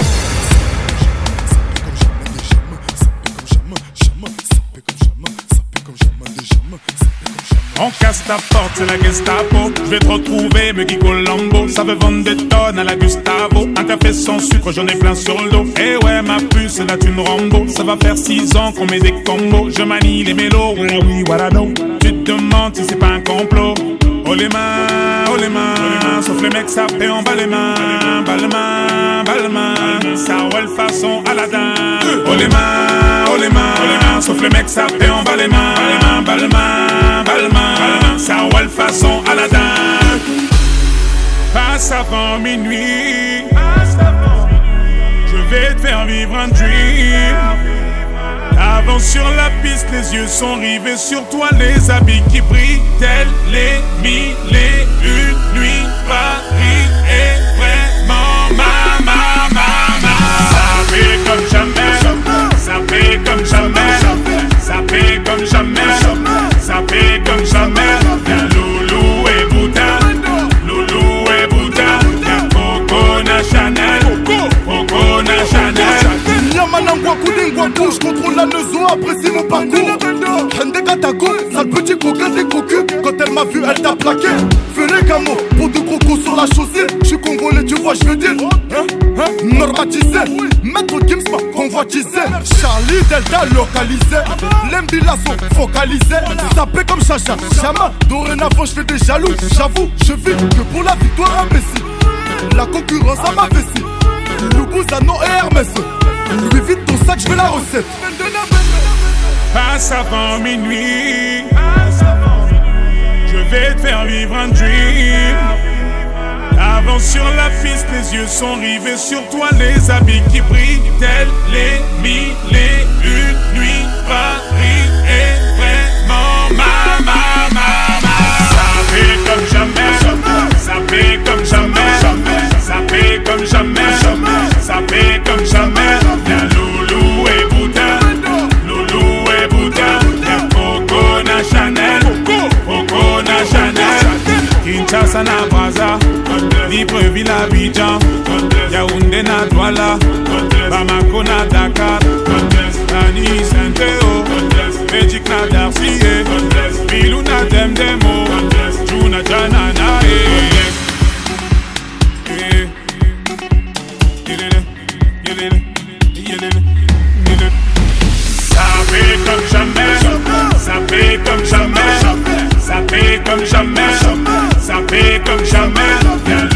Ta porte, c'est la Gestapo. Je vais te retrouver, me Guy Colombo. Ça veut vendre des tonnes à la Gustavo. Un café sans sucre, j'en ai plein sur le dos. Eh ouais, ma puce, là tu me Rambo. Ça va faire six ans qu'on met des combos. Je manie les mélos, voilà oui, voilà non. Tu te demandes si c'est pas un complot. Oh les mains, oh sauf les mecs fait en bas les mains, bas les mains, bas les mains, ça roule façon Aladdin. Oh les mains, oh les mains, sauf les mecs fait en bas les mains, bas les mains, bas les mains, roule façon Aladdin. Passe avant minuit, je vais te faire vivre un dream. Avance sur la piste, les yeux sont rivés sur toi, les habits qui brillent, tels les mille et une nuits. Paris est vraiment ma, ma, ma, ma. Ça fait comme jamais, ça fait comme jamais, ça fait comme jamais, Couche contrôle la maison, apprécie mon parcours. Hende Katako, sale petit coquin des cocus. Quand elle m'a vu, elle t'a plaqué. Fais les camos pour deux crocos sur la chaussée. Je suis congolais, tu vois, je veux dire. Hein, hein, normatisé. Maître Gims convoitisé. Charlie Delta localisé. L'embila sont focalisés. Sapé comme Chacha, Chama. Dorénavant, je fais des jaloux. J'avoue, je vis que pour la victoire imbécile. La concurrence à ma vessie. Loubouzanon et Hermès. Lui vite ton sac, je veux la recette. Passe avant minuit. Je vais te faire vivre un dream. Avance sur la piste, les yeux sont rivés sur toi, les habits qui brillent, tels les mille et une nuits. Paris est vraiment ma, ma, ma, ma. Ça fait comme jamais, ça fait comme jamais, ça fait comme jamais, ça fait comme jamais. Libreville Abidjan, Yaoundé na Douala, Bamako na Dakar, Bilou na comme jamais, ça comme jamais, ça fait comme jamais, ça fait comme jamais.